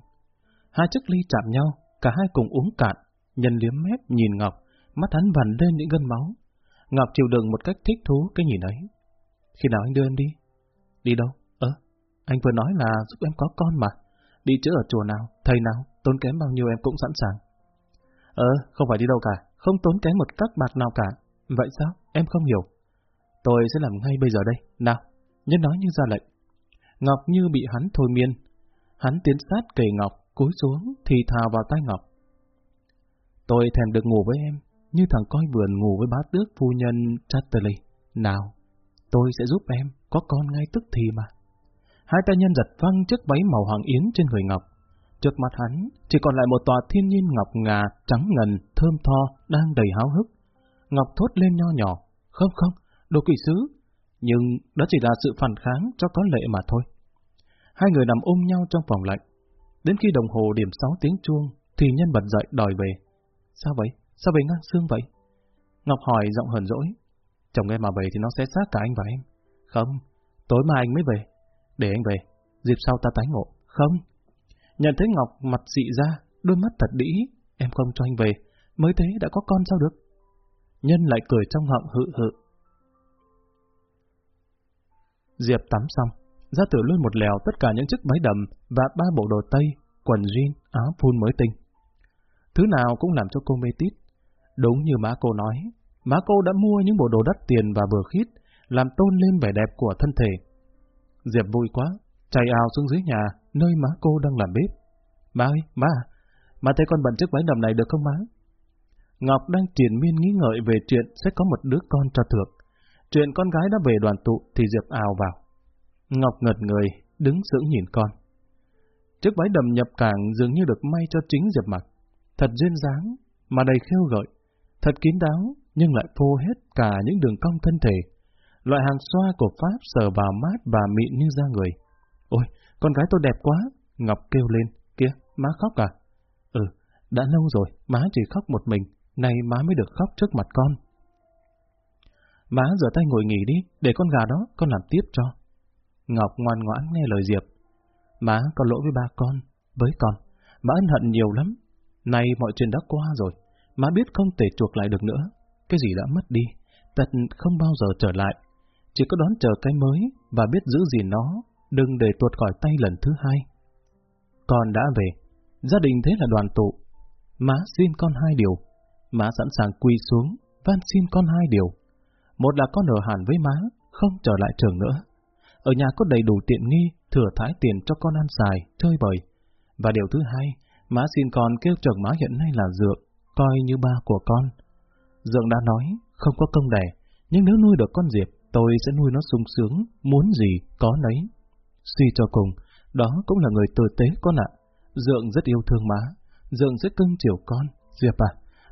Hai chiếc ly chạm nhau, cả hai cùng uống cạn, nhân liếm mép nhìn Ngọc, mắt hắn vằn lên những gân máu. Ngọc chịu đựng một cách thích thú cái nhìn ấy. Khi nào anh đưa em đi? Đi đâu? Ơ, anh vừa nói là giúp em có con mà. Đi chữa ở chùa nào, thầy nào, tốn kém bao nhiêu em cũng sẵn sàng. Ờ, không phải đi đâu cả, không tốn kém một các bạc nào cả. Vậy sao? Em không hiểu. Tôi sẽ làm ngay bây giờ đây. Nào, nhân nói như ra lệnh. Ngọc như bị hắn thôi miên. Hắn tiến sát kề Ngọc, cúi xuống, thì thào vào tay Ngọc. Tôi thèm được ngủ với em, như thằng coi vườn ngủ với bá tước phu nhân Chatterley. Nào, tôi sẽ giúp em, có con ngay tức thì mà. Hai tay nhân giật văng chiếc váy màu hoàng yến trên người Ngọc. Trước mặt hắn, chỉ còn lại một tòa thiên nhiên ngọc ngà, trắng ngần, thơm tho, đang đầy háo hức. Ngọc thốt lên nho nhỏ, không không, đồ kỳ sứ. Nhưng đó chỉ là sự phản kháng cho có lệ mà thôi. Hai người nằm ôm nhau trong phòng lạnh. Đến khi đồng hồ điểm 6 tiếng chuông, thì nhân bật dậy đòi về. Sao vậy? Sao về ngang xương vậy? Ngọc hỏi giọng hờn dỗi. Chồng em mà về thì nó sẽ sát cả anh và em. Không, tối mai anh mới về. Để anh về, dịp sau ta tái ngộ. Không. Nhận thấy Ngọc mặt dị ra, đôi mắt thật đĩ, em không cho anh về, mới thế đã có con sao được. Nhân lại cười trong họng hự hự. Diệp tắm xong, ra tử lôi một lèo tất cả những chiếc váy đầm và ba bộ đồ tây, quần jean, áo phun mới tinh. Thứ nào cũng làm cho cô mê tít. Đúng như má cô nói, má cô đã mua những bộ đồ đắt tiền và vừa khít, làm tôn lên vẻ đẹp của thân thể. Diệp vui quá, chạy ào xuống dưới nhà, nơi má cô đang làm bếp. Má ơi, má à, má thấy con bận chiếc váy đầm này được không má? Ngọc đang triển miên nghĩ ngợi về chuyện sẽ có một đứa con cho thượng. Chuyện con gái đã về đoàn tụ thì Diệp ào vào. Ngọc ngật người, đứng sững nhìn con. Chiếc váy đầm nhập cảng dường như được may cho chính Diệp mặc. Thật duyên dáng, mà đầy khêu gợi. Thật kín đáo, nhưng lại phô hết cả những đường cong thân thể. Loại hàng xoa của Pháp sờ vào mát và mịn như da người. Ôi, con gái tôi đẹp quá! Ngọc kêu lên. Kìa, má khóc à? Ừ, đã lâu rồi, má chỉ khóc một mình. Nay má mới được khóc trước mặt con. Má rửa tay ngồi nghỉ đi, để con gà đó con làm tiếp cho. Ngọc ngoan ngoãn nghe lời Diệp. Má có lỗi với ba con, với con. Má ân hận nhiều lắm. Nay mọi chuyện đã qua rồi. Má biết không thể chuộc lại được nữa. Cái gì đã mất đi, tật không bao giờ trở lại. Chỉ có đón chờ cái mới và biết giữ gìn nó, đừng để tuột khỏi tay lần thứ hai. Con đã về, gia đình thế là đoàn tụ. Má xin con hai điều. Má sẵn sàng quỳ xuống, van xin con hai điều. Một là con ở hẳn với má, không trở lại trường nữa. Ở nhà có đầy đủ tiện nghi, thừa thái tiền cho con ăn xài, chơi bời. Và điều thứ hai, má xin con kêu chồng má hiện nay là Dượng, coi như ba của con. Dượng đã nói, không có công đẻ, nhưng nếu nuôi được con Diệp, tôi sẽ nuôi nó sung sướng, muốn gì, có nấy. Suy cho cùng, đó cũng là người tử tế con ạ. Dượng rất yêu thương má, Dượng rất cưng chiều con. Diệp à,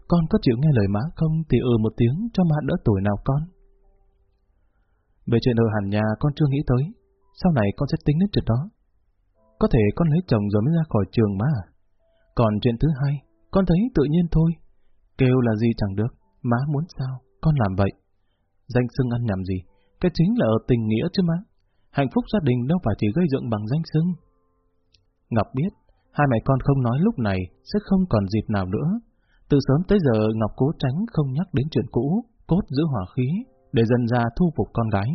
con có chịu nghe lời má không thì ừ một tiếng cho má đỡ tuổi nào con. Về chuyện ở hẳn nhà con chưa nghĩ tới, sau này con sẽ tính đến chuyện đó. Có thể con lấy chồng rồi mới ra khỏi trường má à. Còn chuyện thứ hai, con thấy tự nhiên thôi. Kêu là gì chẳng được, má muốn sao, con làm vậy. Danh xưng ăn nhầm gì, cái chính là ở tình nghĩa chứ má. Hạnh phúc gia đình đâu phải chỉ gây dựng bằng danh xưng. Ngọc biết, hai mẹ con không nói lúc này sẽ không còn dịp nào nữa. Từ sớm tới giờ Ngọc cố tránh không nhắc đến chuyện cũ, cốt giữ hỏa khí, để dần ra thu phục con gái.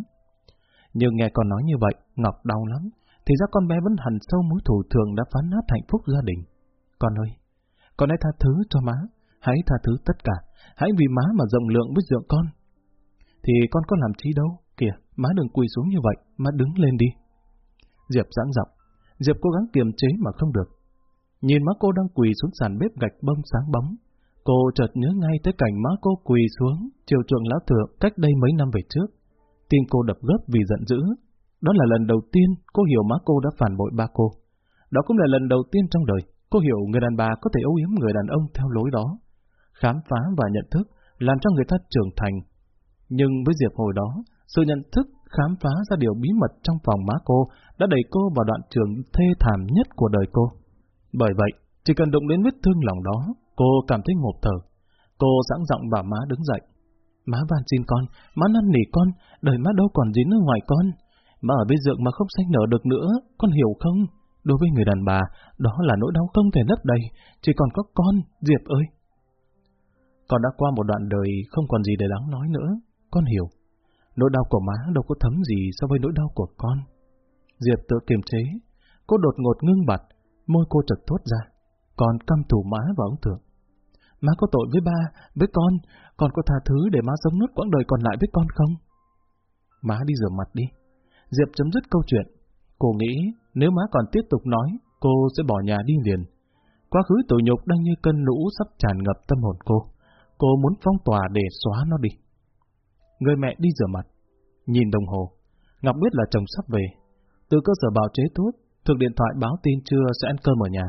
Nhưng nghe con nói như vậy, Ngọc đau lắm, thì ra con bé vẫn hằn sâu mối thù thường đã phán nát hạnh phúc gia đình. Con ơi, con hãy tha thứ cho má, hãy tha thứ tất cả, hãy vì má mà rộng lượng với dượng con. Thì con có làm chi đâu, kìa, má đừng quỳ xuống như vậy, má đứng lên đi. Diệp giãn giọng, Diệp cố gắng kiềm chế mà không được. Nhìn má cô đang quỳ xuống sàn bếp gạch bông sáng bóng. Cô chợt nhớ ngay tới cảnh má cô quỳ xuống, chiều chuộng lão thượng cách đây mấy năm về trước. Tim cô đập gấp vì giận dữ. Đó là lần đầu tiên cô hiểu má cô đã phản bội ba cô. Đó cũng là lần đầu tiên trong đời cô hiểu người đàn bà có thể âu yếm người đàn ông theo lối đó. Khám phá và nhận thức làm cho người ta trưởng thành. Nhưng với Diệp hồi đó, sự nhận thức khám phá ra điều bí mật trong phòng má cô đã đẩy cô vào đoạn trường thê thảm nhất của đời cô. Bởi vậy, chỉ cần đụng đến vết thương lòng đó, cô cảm thấy ngộp thở. Cô sẵn giọng bảo má đứng dậy. Má van xin con, má năn nỉ con, đời má đâu còn gì nữa ngoài con. Má ở bên giường mà không sanh nở được nữa, con hiểu không? Đối với người đàn bà, đó là nỗi đau không thể lấp đầy, chỉ còn có con, Diệp ơi. Con đã qua một đoạn đời không còn gì để đáng nói nữa, con hiểu. Nỗi đau của má đâu có thấm gì so với nỗi đau của con. Diệp tự kiềm chế, cô đột ngột ngưng bặt, môi cô chợt thốt ra, còn căm thù má và ông thượng. Má có tội với ba, với con, con có tha thứ để má sống nốt quãng đời còn lại với con không? Má đi rửa mặt đi. Diệp chấm dứt câu chuyện. Cô nghĩ nếu má còn tiếp tục nói, cô sẽ bỏ nhà đi liền. Quá khứ tội nhục đang như cơn lũ sắp tràn ngập tâm hồn cô. Cô muốn phong tỏa để xóa nó đi. Người mẹ đi rửa mặt. Nhìn đồng hồ. Ngọc biết là chồng sắp về. Từ cơ sở bào chế thuốc, Thượng điện thoại báo tin trưa sẽ ăn cơm ở nhà.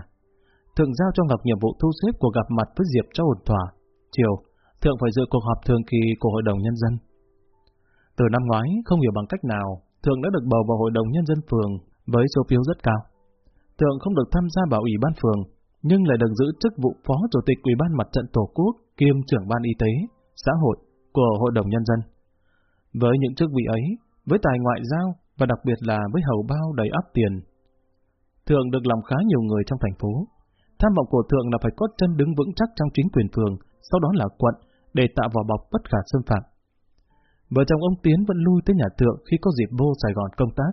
Thượng giao cho Ngọc nhiệm vụ thu xếp cuộc gặp mặt với Diệp cho ổn thỏa. Chiều, Thượng phải dự cuộc họp thường kỳ của Hội đồng Nhân dân. Từ năm ngoái, không hiểu bằng cách nào, Thượng đã được bầu vào Hội đồng Nhân dân phường với số phiếu rất cao. Thượng không được tham gia vào Ủy ban phường, nhưng lại được giữ chức vụ Phó Chủ tịch Ủy ban Mặt trận Tổ quốc kiêm trưởng ban y tế, xã hội của Hội đồng Nhân dân. Với những chức vị ấy, với tài ngoại giao và đặc biệt là với hầu bao đầy ắp tiền, Thượng được lòng khá nhiều người trong thành phố. Tham vọng của Thượng là phải có chân đứng vững chắc trong chính quyền phường, sau đó là quận, để tạo vỏ bọc bất khả xâm phạm. Vợ chồng ông Tiến vẫn lui tới nhà Thượng khi có dịp vô Sài Gòn công tác.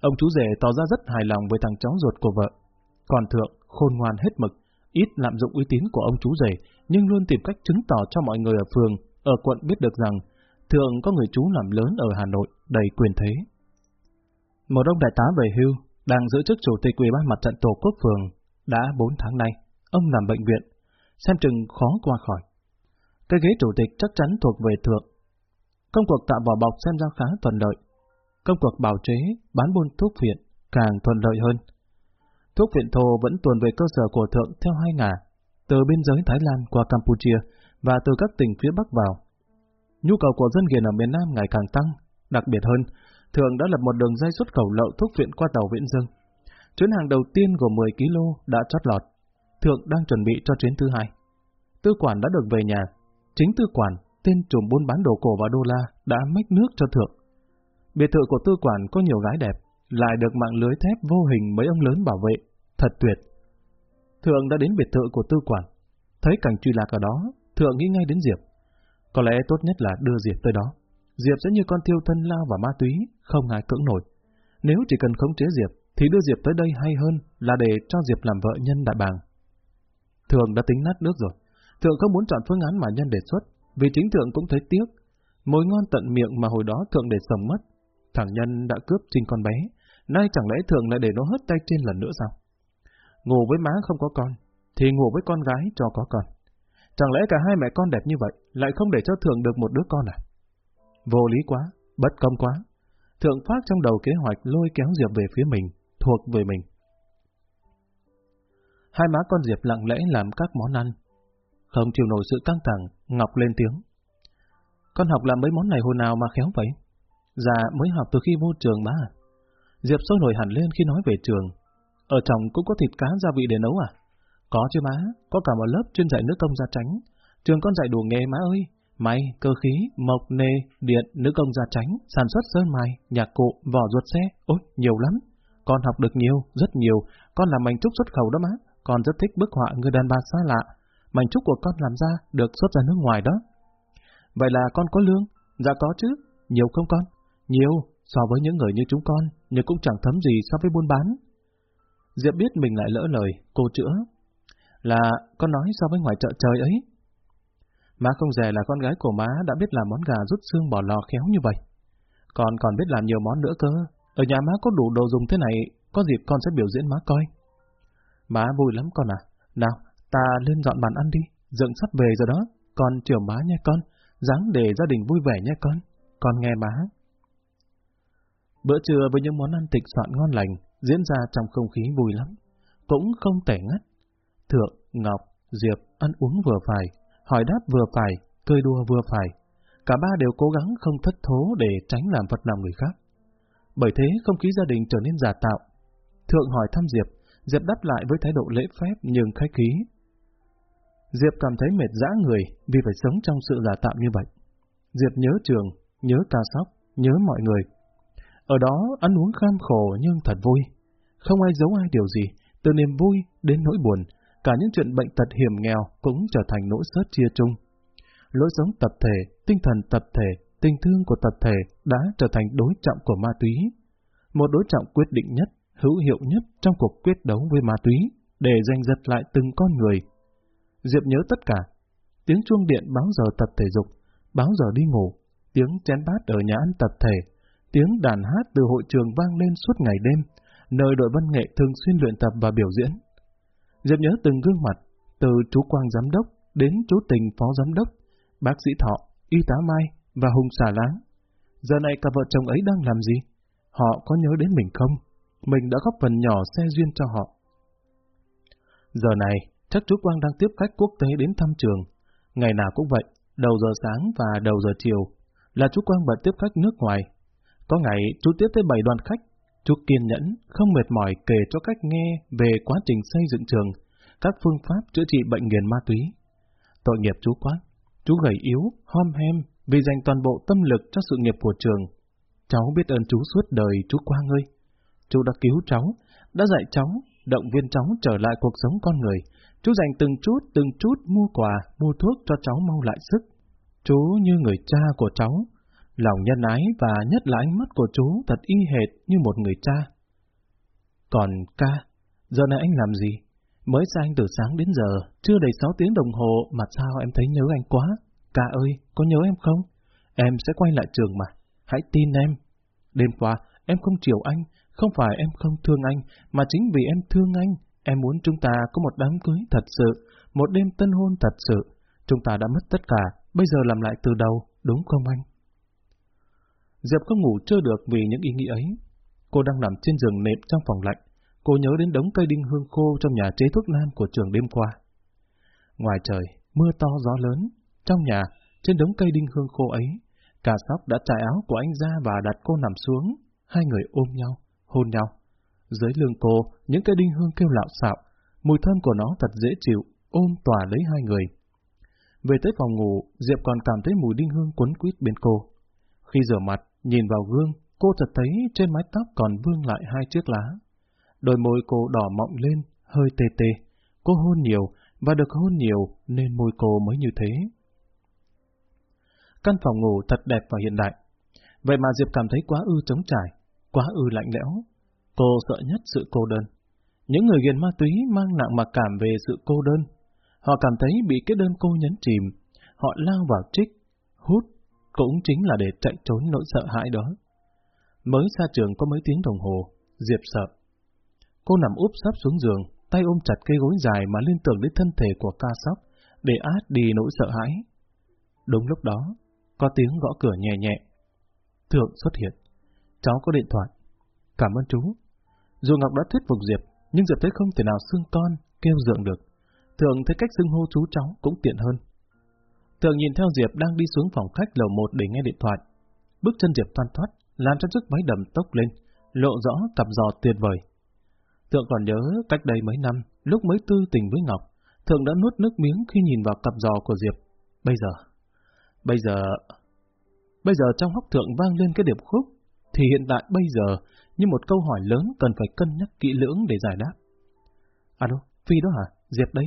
Ông chú rể tỏ ra rất hài lòng với thằng cháu ruột của vợ. Còn Thượng khôn ngoan hết mực, ít lạm dụng uy tín của ông chú rể, nhưng luôn tìm cách chứng tỏ cho mọi người ở phường, ở quận biết được rằng Thượng có người chú làm lớn ở Hà Nội, đầy quyền thế. Một ông đại tá về hưu, đang giữ chức chủ tịch ủy ban mặt trận tổ quốc phường, đã 4 tháng nay, ông nằm bệnh viện, xem chừng khó qua khỏi. Cái ghế chủ tịch chắc chắn thuộc về thượng. Công cuộc tạo vỏ bọc xem ra khá thuận lợi. Công cuộc bào chế, bán buôn thuốc viện càng thuận lợi hơn. Thuốc viện thô vẫn tuồn về cơ sở của thượng theo hai ngả, từ biên giới Thái Lan qua Campuchia và từ các tỉnh phía Bắc vào. Nhu cầu của dân nghiền ở miền Nam ngày càng tăng, đặc biệt hơn, Thượng đã lập một đường dây xuất khẩu lậu thuốc viện qua tàu Viễn Dương. Chuyến hàng đầu tiên gồm 10 kg đã chót lọt. Thượng đang chuẩn bị cho chuyến thứ hai. Tư quản đã được về nhà. Chính tư quản, tên trùm buôn bán đồ cổ và đô la, đã mách nước cho Thượng. Biệt thự của tư quản có nhiều gái đẹp, lại được mạng lưới thép vô hình mấy ông lớn bảo vệ. Thật tuyệt. Thượng đã đến biệt thự của tư quản. Thấy cảnh truy lạc ở đó, Thượng nghĩ ngay đến Diệp. Có lẽ tốt nhất là đưa Diệp tới đó. Diệp sẽ như con thiêu thân lao vào ma túy, không ai cưỡng nổi. Nếu chỉ cần khống chế Diệp, thì đưa Diệp tới đây hay hơn là để cho Diệp làm vợ nhân đại bàng. Thượng đã tính nát nước rồi. Thượng không muốn chọn phương án mà nhân đề xuất, vì chính Thượng cũng thấy tiếc. Mối ngon tận miệng mà hồi đó Thượng để sống mất. Thằng Nhân đã cướp sinh con bé, nay chẳng lẽ thường lại để nó hất tay trên lần nữa sao? Ngủ với má không có con, thì ngủ với con gái cho có con. Chẳng lẽ cả hai mẹ con đẹp như vậy, lại không để cho Thượng được một đứa con à? Vô lý quá, bất công quá. Thượng phát trong đầu kế hoạch lôi kéo Diệp về phía mình, thuộc về mình. Hai má con Diệp lặng lẽ làm các món ăn. Không chịu nổi sự căng thẳng, Ngọc lên tiếng. Con học làm mấy món này hồi nào mà khéo vậy? Dạ, mới học từ khi vô trường mà. Diệp sôi nổi hẳn lên khi nói về trường. Ở trong cũng có thịt cá gia vị để nấu à? Có chứ má, có cả một lớp chuyên dạy nước công gia tránh. Trường con dạy đủ nghề má ơi, máy, cơ khí, mộc, nê, điện, nữ công gia tránh, sản xuất sơn mài, nhạc cụ, vỏ ruột xe, ôi, nhiều lắm. Con học được nhiều, rất nhiều, con làm mảnh trúc xuất khẩu đó má, con rất thích bức họa người đàn bà xa lạ. Mảnh trúc của con làm ra được xuất ra nước ngoài đó. Vậy là con có lương? Dạ có chứ, nhiều không con? Nhiều, so với những người như chúng con, nhưng cũng chẳng thấm gì so với buôn bán. Diệp biết mình lại lỡ lời, cô chữa. Là con nói so với ngoài chợ trời ấy. Má không dè là con gái của má đã biết làm món gà rút xương bỏ lò khéo như vậy. Còn còn biết làm nhiều món nữa cơ. Ở nhà má có đủ đồ dùng thế này, có dịp con sẽ biểu diễn má coi. Má vui lắm con à. Nào, ta lên dọn bàn ăn đi, dựng sắp về rồi đó. Con chiều má nha con, dáng để gia đình vui vẻ nha con. Con nghe má. Bữa trưa với những món ăn tịch soạn ngon lành diễn ra trong không khí vui lắm. Cũng không tẻ ngắt. Thượng, Ngọc, Diệp ăn uống vừa phải, hỏi đáp vừa phải, cười đùa vừa phải. Cả ba đều cố gắng không thất thố để tránh làm vật làm người khác. Bởi thế không khí gia đình trở nên giả tạo. Thượng hỏi thăm Diệp, Diệp đáp lại với thái độ lễ phép nhưng khách khí. Diệp cảm thấy mệt dã người vì phải sống trong sự giả tạo như vậy. Diệp nhớ trường, nhớ ca sóc, nhớ mọi người. Ở đó ăn uống kham khổ nhưng thật vui. Không ai giấu ai điều gì, từ niềm vui đến nỗi buồn, cả những chuyện bệnh tật hiểm nghèo cũng trở thành nỗi sớt chia chung. Lối sống tập thể, tinh thần tập thể, tình thương của tập thể đã trở thành đối trọng của ma túy. Một đối trọng quyết định nhất, hữu hiệu nhất trong cuộc quyết đấu với ma túy, để giành giật lại từng con người. Diệp nhớ tất cả. Tiếng chuông điện báo giờ tập thể dục, báo giờ đi ngủ, tiếng chén bát ở nhà ăn tập thể, tiếng đàn hát từ hội trường vang lên suốt ngày đêm, nơi đội văn nghệ thường xuyên luyện tập và biểu diễn. Diệp nhớ từng gương mặt, từ chú Quang Giám đốc đến chú Tình Phó Giám đốc, bác sĩ Thọ, y tá Mai và Hùng Xà Láng. Giờ này cả vợ chồng ấy đang làm gì? Họ có nhớ đến mình không? Mình đã góp phần nhỏ xe duyên cho họ. Giờ này, chắc chú Quang đang tiếp khách quốc tế đến thăm trường. Ngày nào cũng vậy, đầu giờ sáng và đầu giờ chiều, là chú Quang bận tiếp khách nước ngoài. Có ngày, chú tiếp tới bảy đoàn khách. Chú kiên nhẫn, không mệt mỏi kể cho khách nghe về quá trình xây dựng trường, các phương pháp chữa trị bệnh nghiện ma túy. Tội nghiệp chú quá, chú gầy yếu, hom hem vì dành toàn bộ tâm lực cho sự nghiệp của trường. Cháu biết ơn chú suốt đời chú Quang ơi. Chú đã cứu cháu, đã dạy cháu, động viên cháu trở lại cuộc sống con người. Chú dành từng chút, từng chút mua quà, mua thuốc cho cháu mau lại sức. Chú như người cha của cháu, lòng nhân ái và nhất là ánh mắt của chú thật y hệt như một người cha. Còn ca, giờ này anh làm gì? Mới xa anh từ sáng đến giờ, chưa đầy 6 tiếng đồng hồ mà sao em thấy nhớ anh quá? Ca ơi, có nhớ em không? Em sẽ quay lại trường mà, hãy tin em. Đêm qua, em không chiều anh, không phải em không thương anh, mà chính vì em thương anh, em muốn chúng ta có một đám cưới thật sự, một đêm tân hôn thật sự. Chúng ta đã mất tất cả, bây giờ làm lại từ đầu, đúng không anh? Diệp không ngủ chưa được vì những ý nghĩ ấy. Cô đang nằm trên giường nệm trong phòng lạnh. Cô nhớ đến đống cây đinh hương khô trong nhà chế thuốc nam của trường đêm qua. Ngoài trời, mưa to gió lớn. Trong nhà, trên đống cây đinh hương khô ấy, cả sóc đã trải áo của anh ra và đặt cô nằm xuống. Hai người ôm nhau, hôn nhau. Dưới lưng cô, những cây đinh hương kêu lạo xạo. Mùi thơm của nó thật dễ chịu, ôm tỏa lấy hai người. Về tới phòng ngủ, Diệp còn cảm thấy mùi đinh hương quấn quýt bên cô. Khi rửa mặt, nhìn vào gương, cô chợt thấy trên mái tóc còn vương lại hai chiếc lá. Đôi môi cô đỏ mọng lên, hơi tê tê. Cô hôn nhiều, và được hôn nhiều nên môi cô mới như thế. Căn phòng ngủ thật đẹp và hiện đại. Vậy mà Diệp cảm thấy quá ư trống trải, quá ư lạnh lẽo. Cô sợ nhất sự cô đơn. Những người nghiện ma túy mang nặng mặc cảm về sự cô đơn. Họ cảm thấy bị cái đơn cô nhấn chìm. Họ lao vào trích, hút cũng chính là để chạy trốn nỗi sợ hãi đó. Mới xa trường có mấy tiếng đồng hồ, Diệp sợ. Cô nằm úp sắp xuống giường, tay ôm chặt cây gối dài mà liên tưởng đến thân thể của ca sóc, để át đi nỗi sợ hãi. Đúng lúc đó, có tiếng gõ cửa nhẹ nhẹ. Thượng xuất hiện. Cháu có điện thoại. Cảm ơn chú. Dù Ngọc đã thuyết phục Diệp, nhưng Diệp thấy không thể nào xưng con, kêu dượng được. Thượng thấy cách xưng hô chú cháu cũng tiện hơn. Thượng nhìn theo Diệp đang đi xuống phòng khách lầu một để nghe điện thoại. Bước chân Diệp toan thoát, làm cho chiếc váy đầm tốc lên, lộ rõ cặp giò tuyệt vời. Thượng còn nhớ cách đây mấy năm, lúc mới tư tình với Ngọc, Thượng đã nuốt nước miếng khi nhìn vào cặp giò của Diệp. Bây giờ, Bây giờ... Bây giờ trong hốc thượng vang lên cái điệp khúc, thì hiện tại bây giờ, như một câu hỏi lớn cần phải cân nhắc kỹ lưỡng để giải đáp. Alo, Phi đó hả? Diệp đây.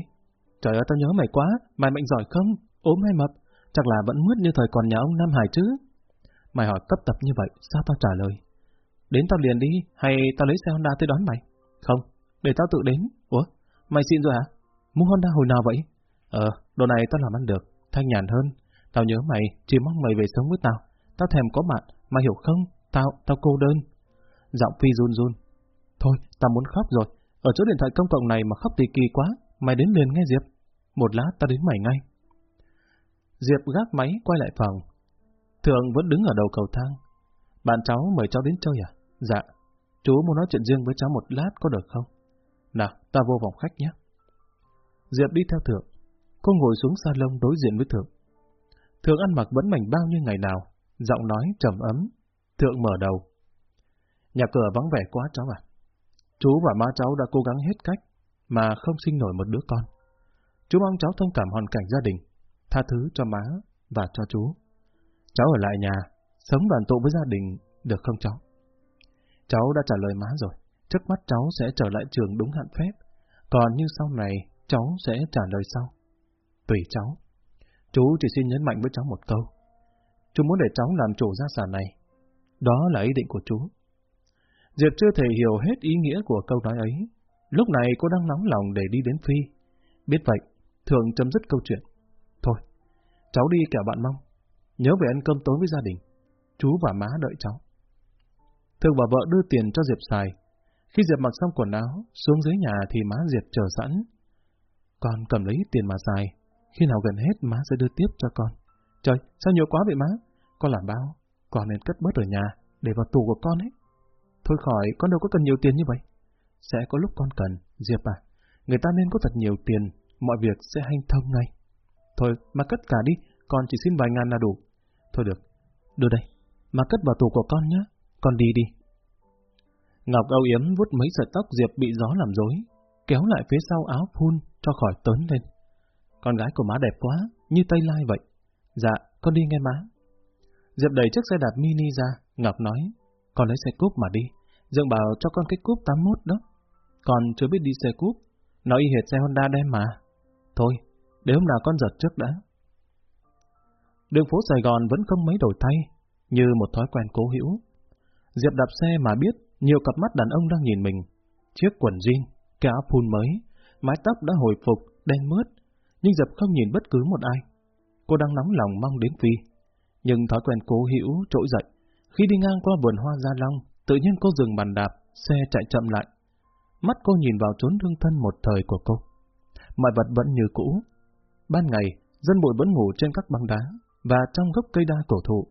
Trời ơi, tao nhớ mày quá, mày mạnh giỏi không? Ốm hay mập? Chắc là vẫn mướt như thời còn nhà ông Nam Hải chứ. Mày hỏi cấp tập như vậy, sao tao trả lời? Đến tao liền đi, hay tao lấy xe Honda tới đón mày? Không, để tao tự đến. Ủa, mày xin rồi hả? Mua Honda hồi nào vậy? Ờ, đồ này tao làm ăn được, thanh nhàn hơn. Tao nhớ mày, chỉ mong mày về sống với tao. Tao thèm có bạn, mày hiểu không? Tao, tao cô đơn. Giọng Phi run run. Thôi, tao muốn khóc rồi. Ở chỗ điện thoại công cộng này mà khóc thì kỳ quá. Mày đến liền nghe Diệp. Một lát tao đến mày ngay. Diệp gác máy quay lại phòng. Thượng vẫn đứng ở đầu cầu thang. Bạn cháu mời cháu đến chơi à? Dạ. Chú muốn nói chuyện riêng với cháu một lát có được không? Nào, ta vô vòng khách nhé. Diệp đi theo Thượng. Cô ngồi xuống salon đối diện với Thượng. Thượng ăn mặc vẫn mảnh bao như ngày nào, giọng nói trầm ấm. Thượng mở đầu. Nhà cửa vắng vẻ quá cháu à. Chú và má cháu đã cố gắng hết cách, mà không sinh nổi một đứa con. Chú mong cháu thông cảm hoàn cảnh gia đình, tha thứ cho má và cho chú. Cháu ở lại nhà, sống đoàn tụ với gia đình, được không cháu? Cháu đã trả lời má rồi, trước mắt cháu sẽ trở lại trường đúng hạn phép, còn như sau này, cháu sẽ trả lời sau. Tùy cháu. Chú chỉ xin nhấn mạnh với cháu một câu. Chú muốn để cháu làm chủ gia sản này. Đó là ý định của chú. Diệp chưa thể hiểu hết ý nghĩa của câu nói ấy. Lúc này cô đang nóng lòng để đi đến Phi. Biết vậy, thường chấm dứt câu chuyện. Cháu đi kẻo bạn mong. Nhớ về ăn cơm tối với gia đình. Chú và má đợi cháu. Thường và vợ đưa tiền cho Diệp xài. Khi Diệp mặc xong quần áo, xuống dưới nhà thì má Diệp chờ sẵn. Con cầm lấy tiền mà xài. Khi nào gần hết má sẽ đưa tiếp cho con. Trời, sao nhiều quá vậy má? Con làm bao? Con nên cất bớt ở nhà, để vào tù của con ấy. Thôi khỏi, con đâu có cần nhiều tiền như vậy. Sẽ có lúc con cần, Diệp à. Người ta nên có thật nhiều tiền, mọi việc sẽ hanh thông ngay. Thôi, mà cất cả đi, con chỉ xin vài ngàn là đủ. Thôi được, đưa đây, mà cất vào tủ của con nhé, con đi đi. Ngọc âu yếm vuốt mấy sợi tóc Diệp bị gió làm rối, kéo lại phía sau áo phun cho khỏi tớn lên. Con gái của má đẹp quá, như Tây Lai vậy. Dạ, con đi nghe má. Diệp đẩy chiếc xe đạp mini ra, Ngọc nói, con lấy xe cúp mà đi, Dương bảo cho con cái cúp 81 đó. Con chưa biết đi xe cúp, nó y hệt xe Honda đem mà. Thôi, để hôm nào con giật trước đã. Đường phố Sài Gòn vẫn không mấy đổi thay, như một thói quen cố hữu. Diệp đạp xe mà biết nhiều cặp mắt đàn ông đang nhìn mình. Chiếc quần jean, cái áo phun mới, mái tóc đã hồi phục, đen mướt, nhưng Diệp không nhìn bất cứ một ai. Cô đang nóng lòng mong đến Phi, nhưng thói quen cố hữu trỗi dậy. Khi đi ngang qua vườn hoa Gia Long, tự nhiên cô dừng bàn đạp, xe chạy chậm lại. Mắt cô nhìn vào chốn thương thân một thời của cô. Mọi vật vẫn như cũ. Ban ngày, dân bụi vẫn ngủ trên các băng đá và trong gốc cây đa cổ thụ.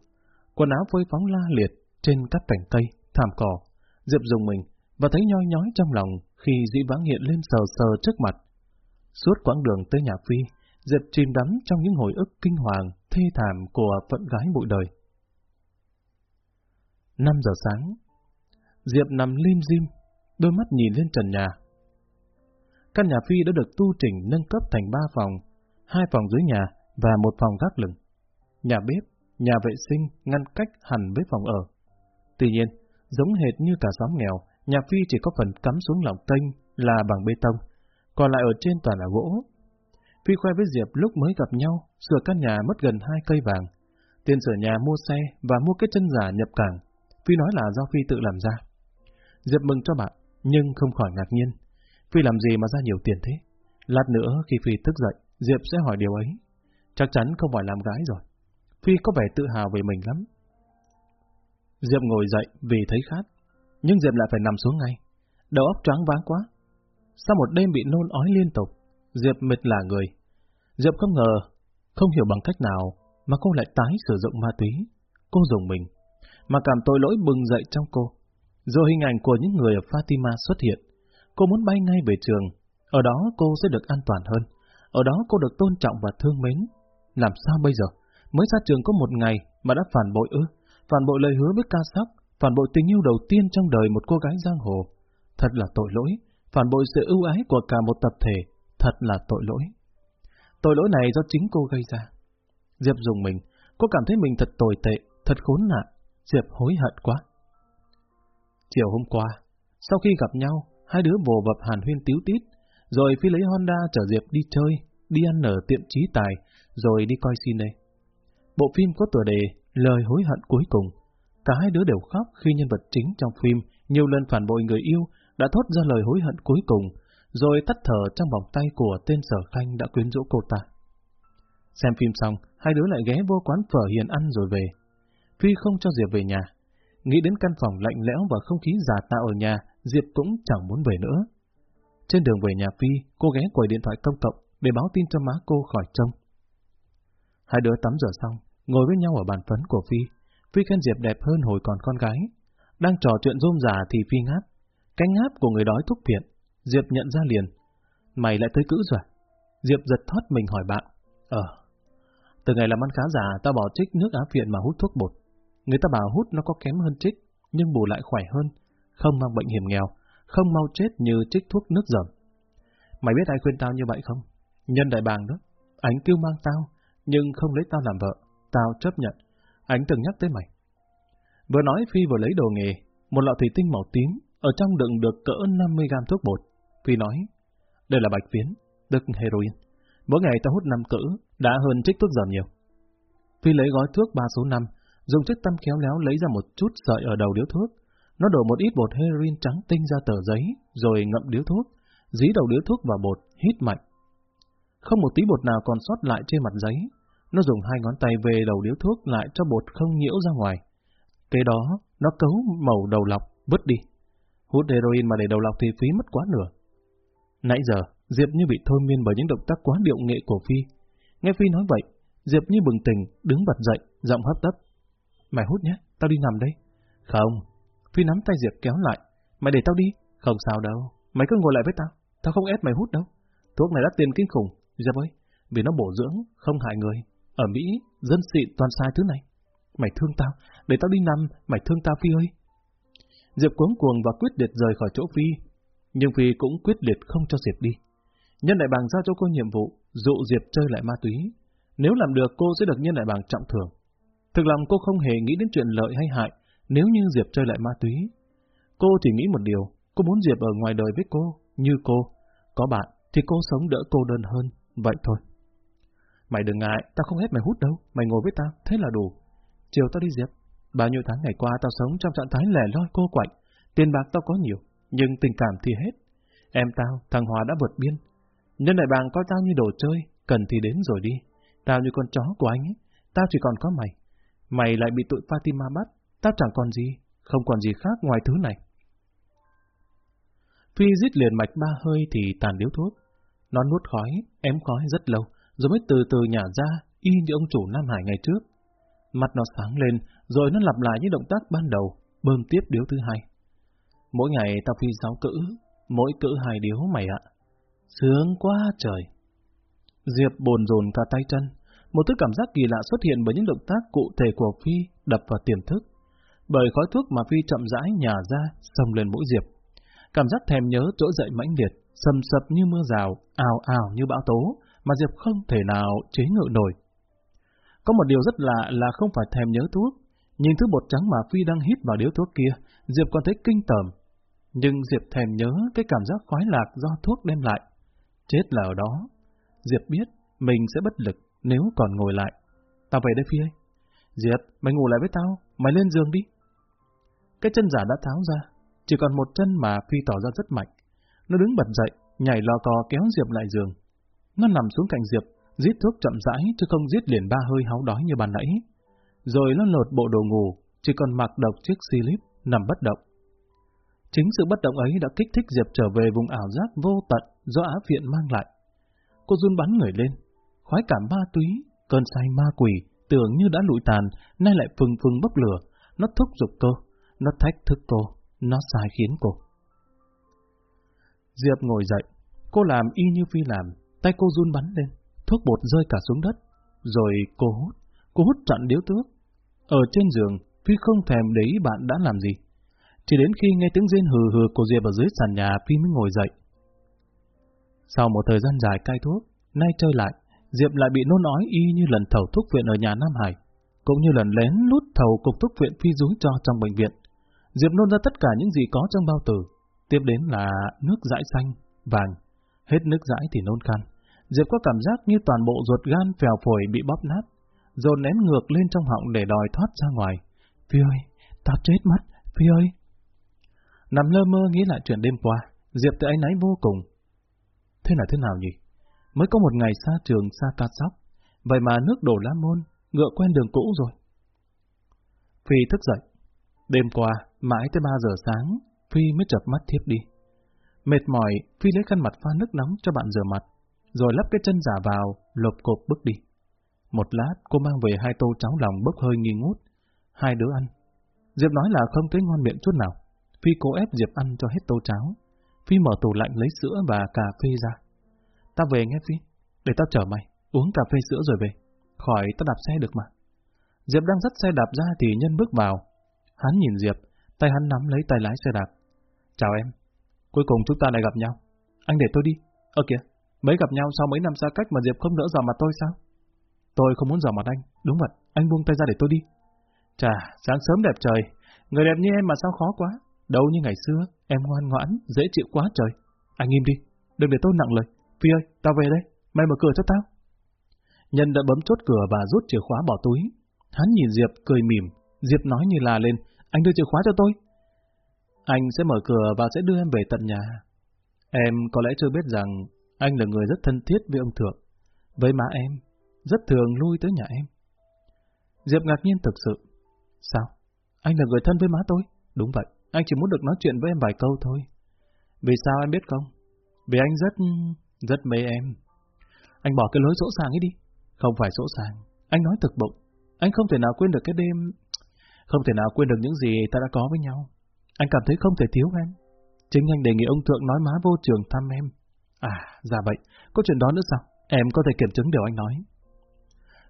Quần áo phơi phóng la liệt trên các cành cây, thảm cỏ. Diệp dùng mình và thấy nhoi nhói trong lòng khi dĩ vãng hiện lên sờ sờ trước mặt. Suốt quãng đường tới nhà Phi, Diệp chìm đắm trong những hồi ức kinh hoàng, thê thảm của phận gái bụi đời. 5 giờ sáng, Diệp nằm lim dim, đôi mắt nhìn lên trần nhà. Căn nhà Phi đã được tu chỉnh nâng cấp thành ba phòng, hai phòng dưới nhà và một phòng gác lửng. Nhà bếp, nhà vệ sinh ngăn cách hẳn với phòng ở. Tuy nhiên, giống hệt như cả xóm nghèo, nhà Phi chỉ có phần cắm xuống lòng tênh là bằng bê tông, còn lại ở trên toàn là gỗ. Phi khoe với Diệp lúc mới gặp nhau, sửa căn nhà mất gần hai cây vàng. Tiền sửa nhà mua xe và mua cái chân giả nhập cảng. Phi nói là do Phi tự làm ra. Diệp mừng cho bạn, nhưng không khỏi ngạc nhiên. Phi làm gì mà ra nhiều tiền thế? Lát nữa khi Phi thức dậy, Diệp sẽ hỏi điều ấy. Chắc chắn không phải làm gái rồi. Phi có vẻ tự hào về mình lắm. Diệp ngồi dậy vì thấy khát, nhưng Diệp lại phải nằm xuống ngay. Đầu óc choáng váng quá. Sau một đêm bị nôn ói liên tục, Diệp mệt là người. Diệp không ngờ, không hiểu bằng cách nào mà cô lại tái sử dụng ma túy. Cô dùng mình, mà cảm tội lỗi bừng dậy trong cô. Rồi hình ảnh của những người ở Fatima xuất hiện. Cô muốn bay ngay về trường. Ở đó cô sẽ được an toàn hơn. Ở đó cô được tôn trọng và thương mến. Làm sao bây giờ? Mới ra trường có một ngày mà đã phản bội ư? Phản bội lời hứa với ca sóc, phản bội tình yêu đầu tiên trong đời một cô gái giang hồ. Thật là tội lỗi. Phản bội sự ưu ái của cả một tập thể. Thật là tội lỗi. Tội lỗi này do chính cô gây ra. Diệp dùng mình, Cô cảm thấy mình thật tồi tệ, thật khốn nạn. Diệp hối hận quá. Chiều hôm qua, sau khi gặp nhau, hai đứa vồ vập hàn huyên tiếu tít, rồi Phi lấy Honda chở Diệp đi chơi, đi ăn ở tiệm trí tài, rồi đi coi cine. Bộ phim có tựa đề Lời hối hận cuối cùng. Cả hai đứa đều khóc khi nhân vật chính trong phim nhiều lần phản bội người yêu đã thốt ra lời hối hận cuối cùng, rồi tắt thở trong vòng tay của tên sở khanh đã quyến rũ cô ta. Xem phim xong, hai đứa lại ghé vô quán phở hiền ăn rồi về. Phi không cho Diệp về nhà. Nghĩ đến căn phòng lạnh lẽo và không khí giả tạo ở nhà, Diệp cũng chẳng muốn về nữa. Trên đường về nhà Phi, cô ghé quầy điện thoại công cộng để báo tin cho má cô khỏi trông. Hai đứa tắm rửa xong, ngồi với nhau ở bàn phấn của Phi. Phi khen Diệp đẹp hơn hồi còn con gái. Đang trò chuyện rôm rả thì Phi ngáp. Cái ngáp của người đói thúc phiện. Diệp nhận ra liền. Mày lại tới cữ rồi. Diệp giật thoát mình hỏi bạn. Ờ. Từ ngày làm ăn khá giả, tao bỏ trích nước á phiện mà hút thuốc bột. Người ta bảo hút nó có kém hơn trích, nhưng bù lại khỏe hơn, không mang bệnh hiểm nghèo, không mau chết như trích thuốc nước dầm. Mày biết ai khuyên tao như vậy không? Nhân đại bàng đó. ánh kêu mang tao, nhưng không lấy tao làm vợ. Tao chấp nhận. Ánh từng nhắc tới mày. Vừa nói Phi vừa lấy đồ nghề, một lọ thủy tinh màu tím, ở trong đựng được cỡ 50 gram thuốc bột. Phi nói, đây là bạch phiến, đực heroin. Mỗi ngày tao hút 5 cữ, đã hơn trích thuốc giòn nhiều. Phi lấy gói thuốc 3 số 5, dùng chiếc tăm khéo léo lấy ra một chút sợi ở đầu điếu thuốc. Nó đổ một ít bột heroin trắng tinh ra tờ giấy, rồi ngậm điếu thuốc, dí đầu điếu thuốc vào bột, hít mạnh. Không một tí bột nào còn sót lại trên mặt giấy, nó dùng hai ngón tay về đầu điếu thuốc lại cho bột không nhiễu ra ngoài. Kế đó, nó cấu màu đầu lọc, vứt đi. Hút heroin mà để đầu lọc thì phí mất quá nửa. Nãy giờ, Diệp như bị thôi miên bởi những động tác quá điệu nghệ của Phi. Nghe Phi nói vậy, Diệp như bừng tỉnh, đứng bật dậy, giọng hấp tấp. Mày hút nhé, tao đi nằm đây. Không. Phi nắm tay Diệp kéo lại. Mày để tao đi. Không sao đâu. Mày cứ ngồi lại với tao. Tao không ép mày hút đâu. Thuốc này đắt tiền kinh khủng. Diệp ơi, vì nó bổ dưỡng, không hại người. Ở Mỹ, dân xịn toàn sai thứ này. Mày thương tao, để tao đi nằm, mày thương tao Phi ơi. Diệp cuống cuồng và quyết liệt rời khỏi chỗ Phi. Nhưng Phi cũng quyết liệt không cho Diệp đi. Nhân đại bàng giao cho cô nhiệm vụ, dụ Diệp chơi lại ma túy. Nếu làm được, cô sẽ được nhân đại bàng trọng thưởng. Thực lòng cô không hề nghĩ đến chuyện lợi hay hại nếu như Diệp chơi lại ma túy. Cô chỉ nghĩ một điều, cô muốn Diệp ở ngoài đời với cô, như cô. Có bạn thì cô sống đỡ cô đơn hơn, vậy thôi. Mày đừng ngại, tao không ép mày hút đâu, mày ngồi với tao, thế là đủ. Chiều tao đi Diệp, bao nhiêu tháng ngày qua tao sống trong trạng thái lẻ loi cô quạnh, tiền bạc tao có nhiều, nhưng tình cảm thì hết. Em tao, thằng Hòa đã vượt biên. Nhân đại bàng coi tao như đồ chơi, cần thì đến rồi đi. Tao như con chó của anh ấy, tao chỉ còn có mày. Mày lại bị tụi Fatima bắt, tao chẳng còn gì, không còn gì khác ngoài thứ này. Phi giết liền mạch ba hơi thì tàn điếu thuốc. Nó nuốt khói, ém khói rất lâu, rồi mới từ từ nhả ra, y như ông chủ Nam Hải ngày trước. Mặt nó sáng lên, rồi nó lặp lại những động tác ban đầu, bơm tiếp điếu thứ hai. Mỗi ngày tao phi sáu cữ, mỗi cữ hai điếu mày ạ. Sướng quá trời! Diệp bồn rồn cả tay chân, một thứ cảm giác kỳ lạ xuất hiện bởi những động tác cụ thể của Phi đập vào tiềm thức. Bởi khói thuốc mà Phi chậm rãi nhả ra, xông lên mũi Diệp. Cảm giác thèm nhớ trỗi dậy mãnh liệt, sầm sập như mưa rào, ào ào như bão tố, mà Diệp không thể nào chế ngự nổi. Có một điều rất lạ là không phải thèm nhớ thuốc, nhìn thứ bột trắng mà Phi đang hít vào điếu thuốc kia, Diệp còn thấy kinh tởm. Nhưng Diệp thèm nhớ cái cảm giác khoái lạc do thuốc đem lại. Chết là ở đó. Diệp biết mình sẽ bất lực nếu còn ngồi lại. Tao về đây Phi ơi. Diệp, mày ngủ lại với tao, mày lên giường đi. Cái chân giả đã tháo ra, chỉ còn một chân mà Phi tỏ ra rất mạnh. Nó đứng bật dậy, nhảy lò cò kéo Diệp lại giường. Nó nằm xuống cạnh Diệp, giết thuốc chậm rãi chứ không giết liền ba hơi háo đói như bàn nãy. Rồi nó lột bộ đồ ngủ, chỉ còn mặc độc chiếc slip, nằm bất động. Chính sự bất động ấy đã kích thích Diệp trở về vùng ảo giác vô tận do Á Viện mang lại. Cô run bắn người lên, khoái cảm ma túy, cơn say ma quỷ, tưởng như đã lụi tàn, nay lại phừng phừng bốc lửa, nó thúc giục cô, nó thách thức cô, nó sai khiến cô. Diệp ngồi dậy, cô làm y như Phi làm, tay cô run bắn lên, thuốc bột rơi cả xuống đất, rồi cô hút, cô hút chặn điếu thuốc. Ở trên giường, Phi không thèm để ý bạn đã làm gì. Chỉ đến khi nghe tiếng rên hừ hừ của Diệp ở dưới sàn nhà, Phi mới ngồi dậy. Sau một thời gian dài cai thuốc, nay chơi lại, Diệp lại bị nôn ói y như lần thầu thuốc viện ở nhà Nam Hải. cũng như lần lén lút thầu cục thuốc viện phi dối cho trong bệnh viện. Diệp nôn ra tất cả những gì có trong bao tử, tiếp đến là nước dãi xanh, vàng, hết nước dãi thì nôn khan. Diệp có cảm giác như toàn bộ ruột gan phèo phổi bị bóp nát, dồn nén ngược lên trong họng để đòi thoát ra ngoài. Phi ơi, tao chết mất, Phi ơi! Nằm lơ mơ nghĩ lại chuyện đêm qua, Diệp tự ánh náy vô cùng. Thế là thế nào nhỉ? Mới có một ngày xa trường, xa ca sóc, vậy mà nước đổ lá môn, ngựa quen đường cũ rồi. Phi thức dậy. Đêm qua, mãi tới 3 giờ sáng, Phi mới chập mắt thiếp đi. Mệt mỏi, Phi lấy khăn mặt pha nước nóng cho bạn rửa mặt, rồi lắp cái chân giả vào, lộp cộp bước đi. Một lát, cô mang về hai tô cháo lòng bốc hơi nghi ngút. Hai đứa ăn. Diệp nói là không thấy ngon miệng chút nào. Phi cố ép Diệp ăn cho hết tô cháo. Phi mở tủ lạnh lấy sữa và cà phê ra. Ta về nghe Phi, để tao chở mày, uống cà phê sữa rồi về. Khỏi tao đạp xe được mà. Diệp đang dắt xe đạp ra thì Nhân bước vào. Hắn nhìn Diệp, tay hắn nắm lấy tay lái xe đạp. Chào em, cuối cùng chúng ta lại gặp nhau. Anh để tôi đi. Ơ kìa, mới gặp nhau sau mấy năm xa cách mà Diệp không nỡ dò mặt tôi sao? Tôi không muốn dò mặt anh, đúng vậy, anh buông tay ra để tôi đi. Chà, sáng sớm đẹp trời, người đẹp như em mà sao khó quá. Đâu như ngày xưa, em ngoan ngoãn, dễ chịu quá trời. Anh im đi, đừng để tôi nặng lời. Phi ơi, tao về đây, mày mở cửa cho tao. Nhân đã bấm chốt cửa và rút chìa khóa bỏ túi. Hắn nhìn Diệp, cười mỉm. Diệp nói như là lên, anh đưa chìa khóa cho tôi. Anh sẽ mở cửa và sẽ đưa em về tận nhà. Em có lẽ chưa biết rằng anh là người rất thân thiết với ông Thượng. Với má em, rất thường lui tới nhà em. Diệp ngạc nhiên thực sự. Sao? Anh là người thân với má tôi? Đúng vậy, anh chỉ muốn được nói chuyện với em vài câu thôi. Vì sao em biết không? Vì anh rất, rất mê em. Anh bỏ cái lối sỗ sàng ấy đi. Không phải sỗ sàng, anh nói thực bụng. Anh không thể nào quên được cái đêm... Không thể nào quên được những gì ta đã có với nhau. Anh cảm thấy không thể thiếu em. Chính anh đề nghị ông Thượng nói má vô trường thăm em. À, ra vậy. Có chuyện đó nữa sao? Em có thể kiểm chứng điều anh nói.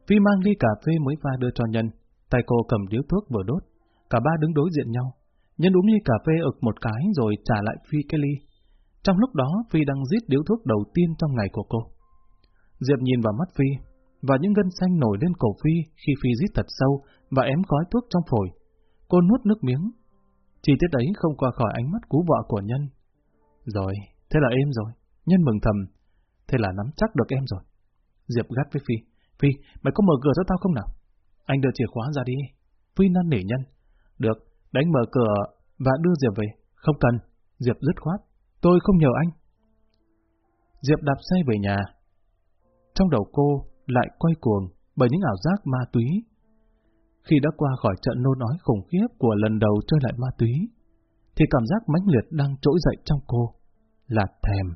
Vi mang ly cà phê mới pha đưa cho Nhân. Tay cô cầm điếu thuốc vừa đốt. Cả ba đứng đối diện nhau. Nhân uống ly cà phê ực một cái rồi trả lại Phi cái ly. Trong lúc đó, Phi đang giết điếu thuốc đầu tiên trong ngày của cô. Diệp nhìn vào mắt Phi, và những gân xanh nổi lên cổ Phi khi Phi giết thật sâu và ém gói thuốc trong phổi. Cô nuốt nước miếng. Chi tiết ấy không qua khỏi ánh mắt cú vợ của Nhân. Rồi, thế là êm rồi. Nhân mừng thầm. Thế là nắm chắc được em rồi. Diệp gắt với Phi. Phi, mày có mở cửa cho tao không nào? Anh đưa chìa khóa ra đi. Phi năn nỉ Nhân. Được, đánh mở cửa và đưa Diệp về. Không cần. Diệp dứt khoát. Tôi không nhờ anh. Diệp đạp xe về nhà. Trong đầu cô lại quay cuồng bởi những ảo giác ma túy. Khi đã qua khỏi trận nôn nói khủng khiếp của lần đầu chơi lại ma túy, thì cảm giác mãnh liệt đang trỗi dậy trong cô là thèm.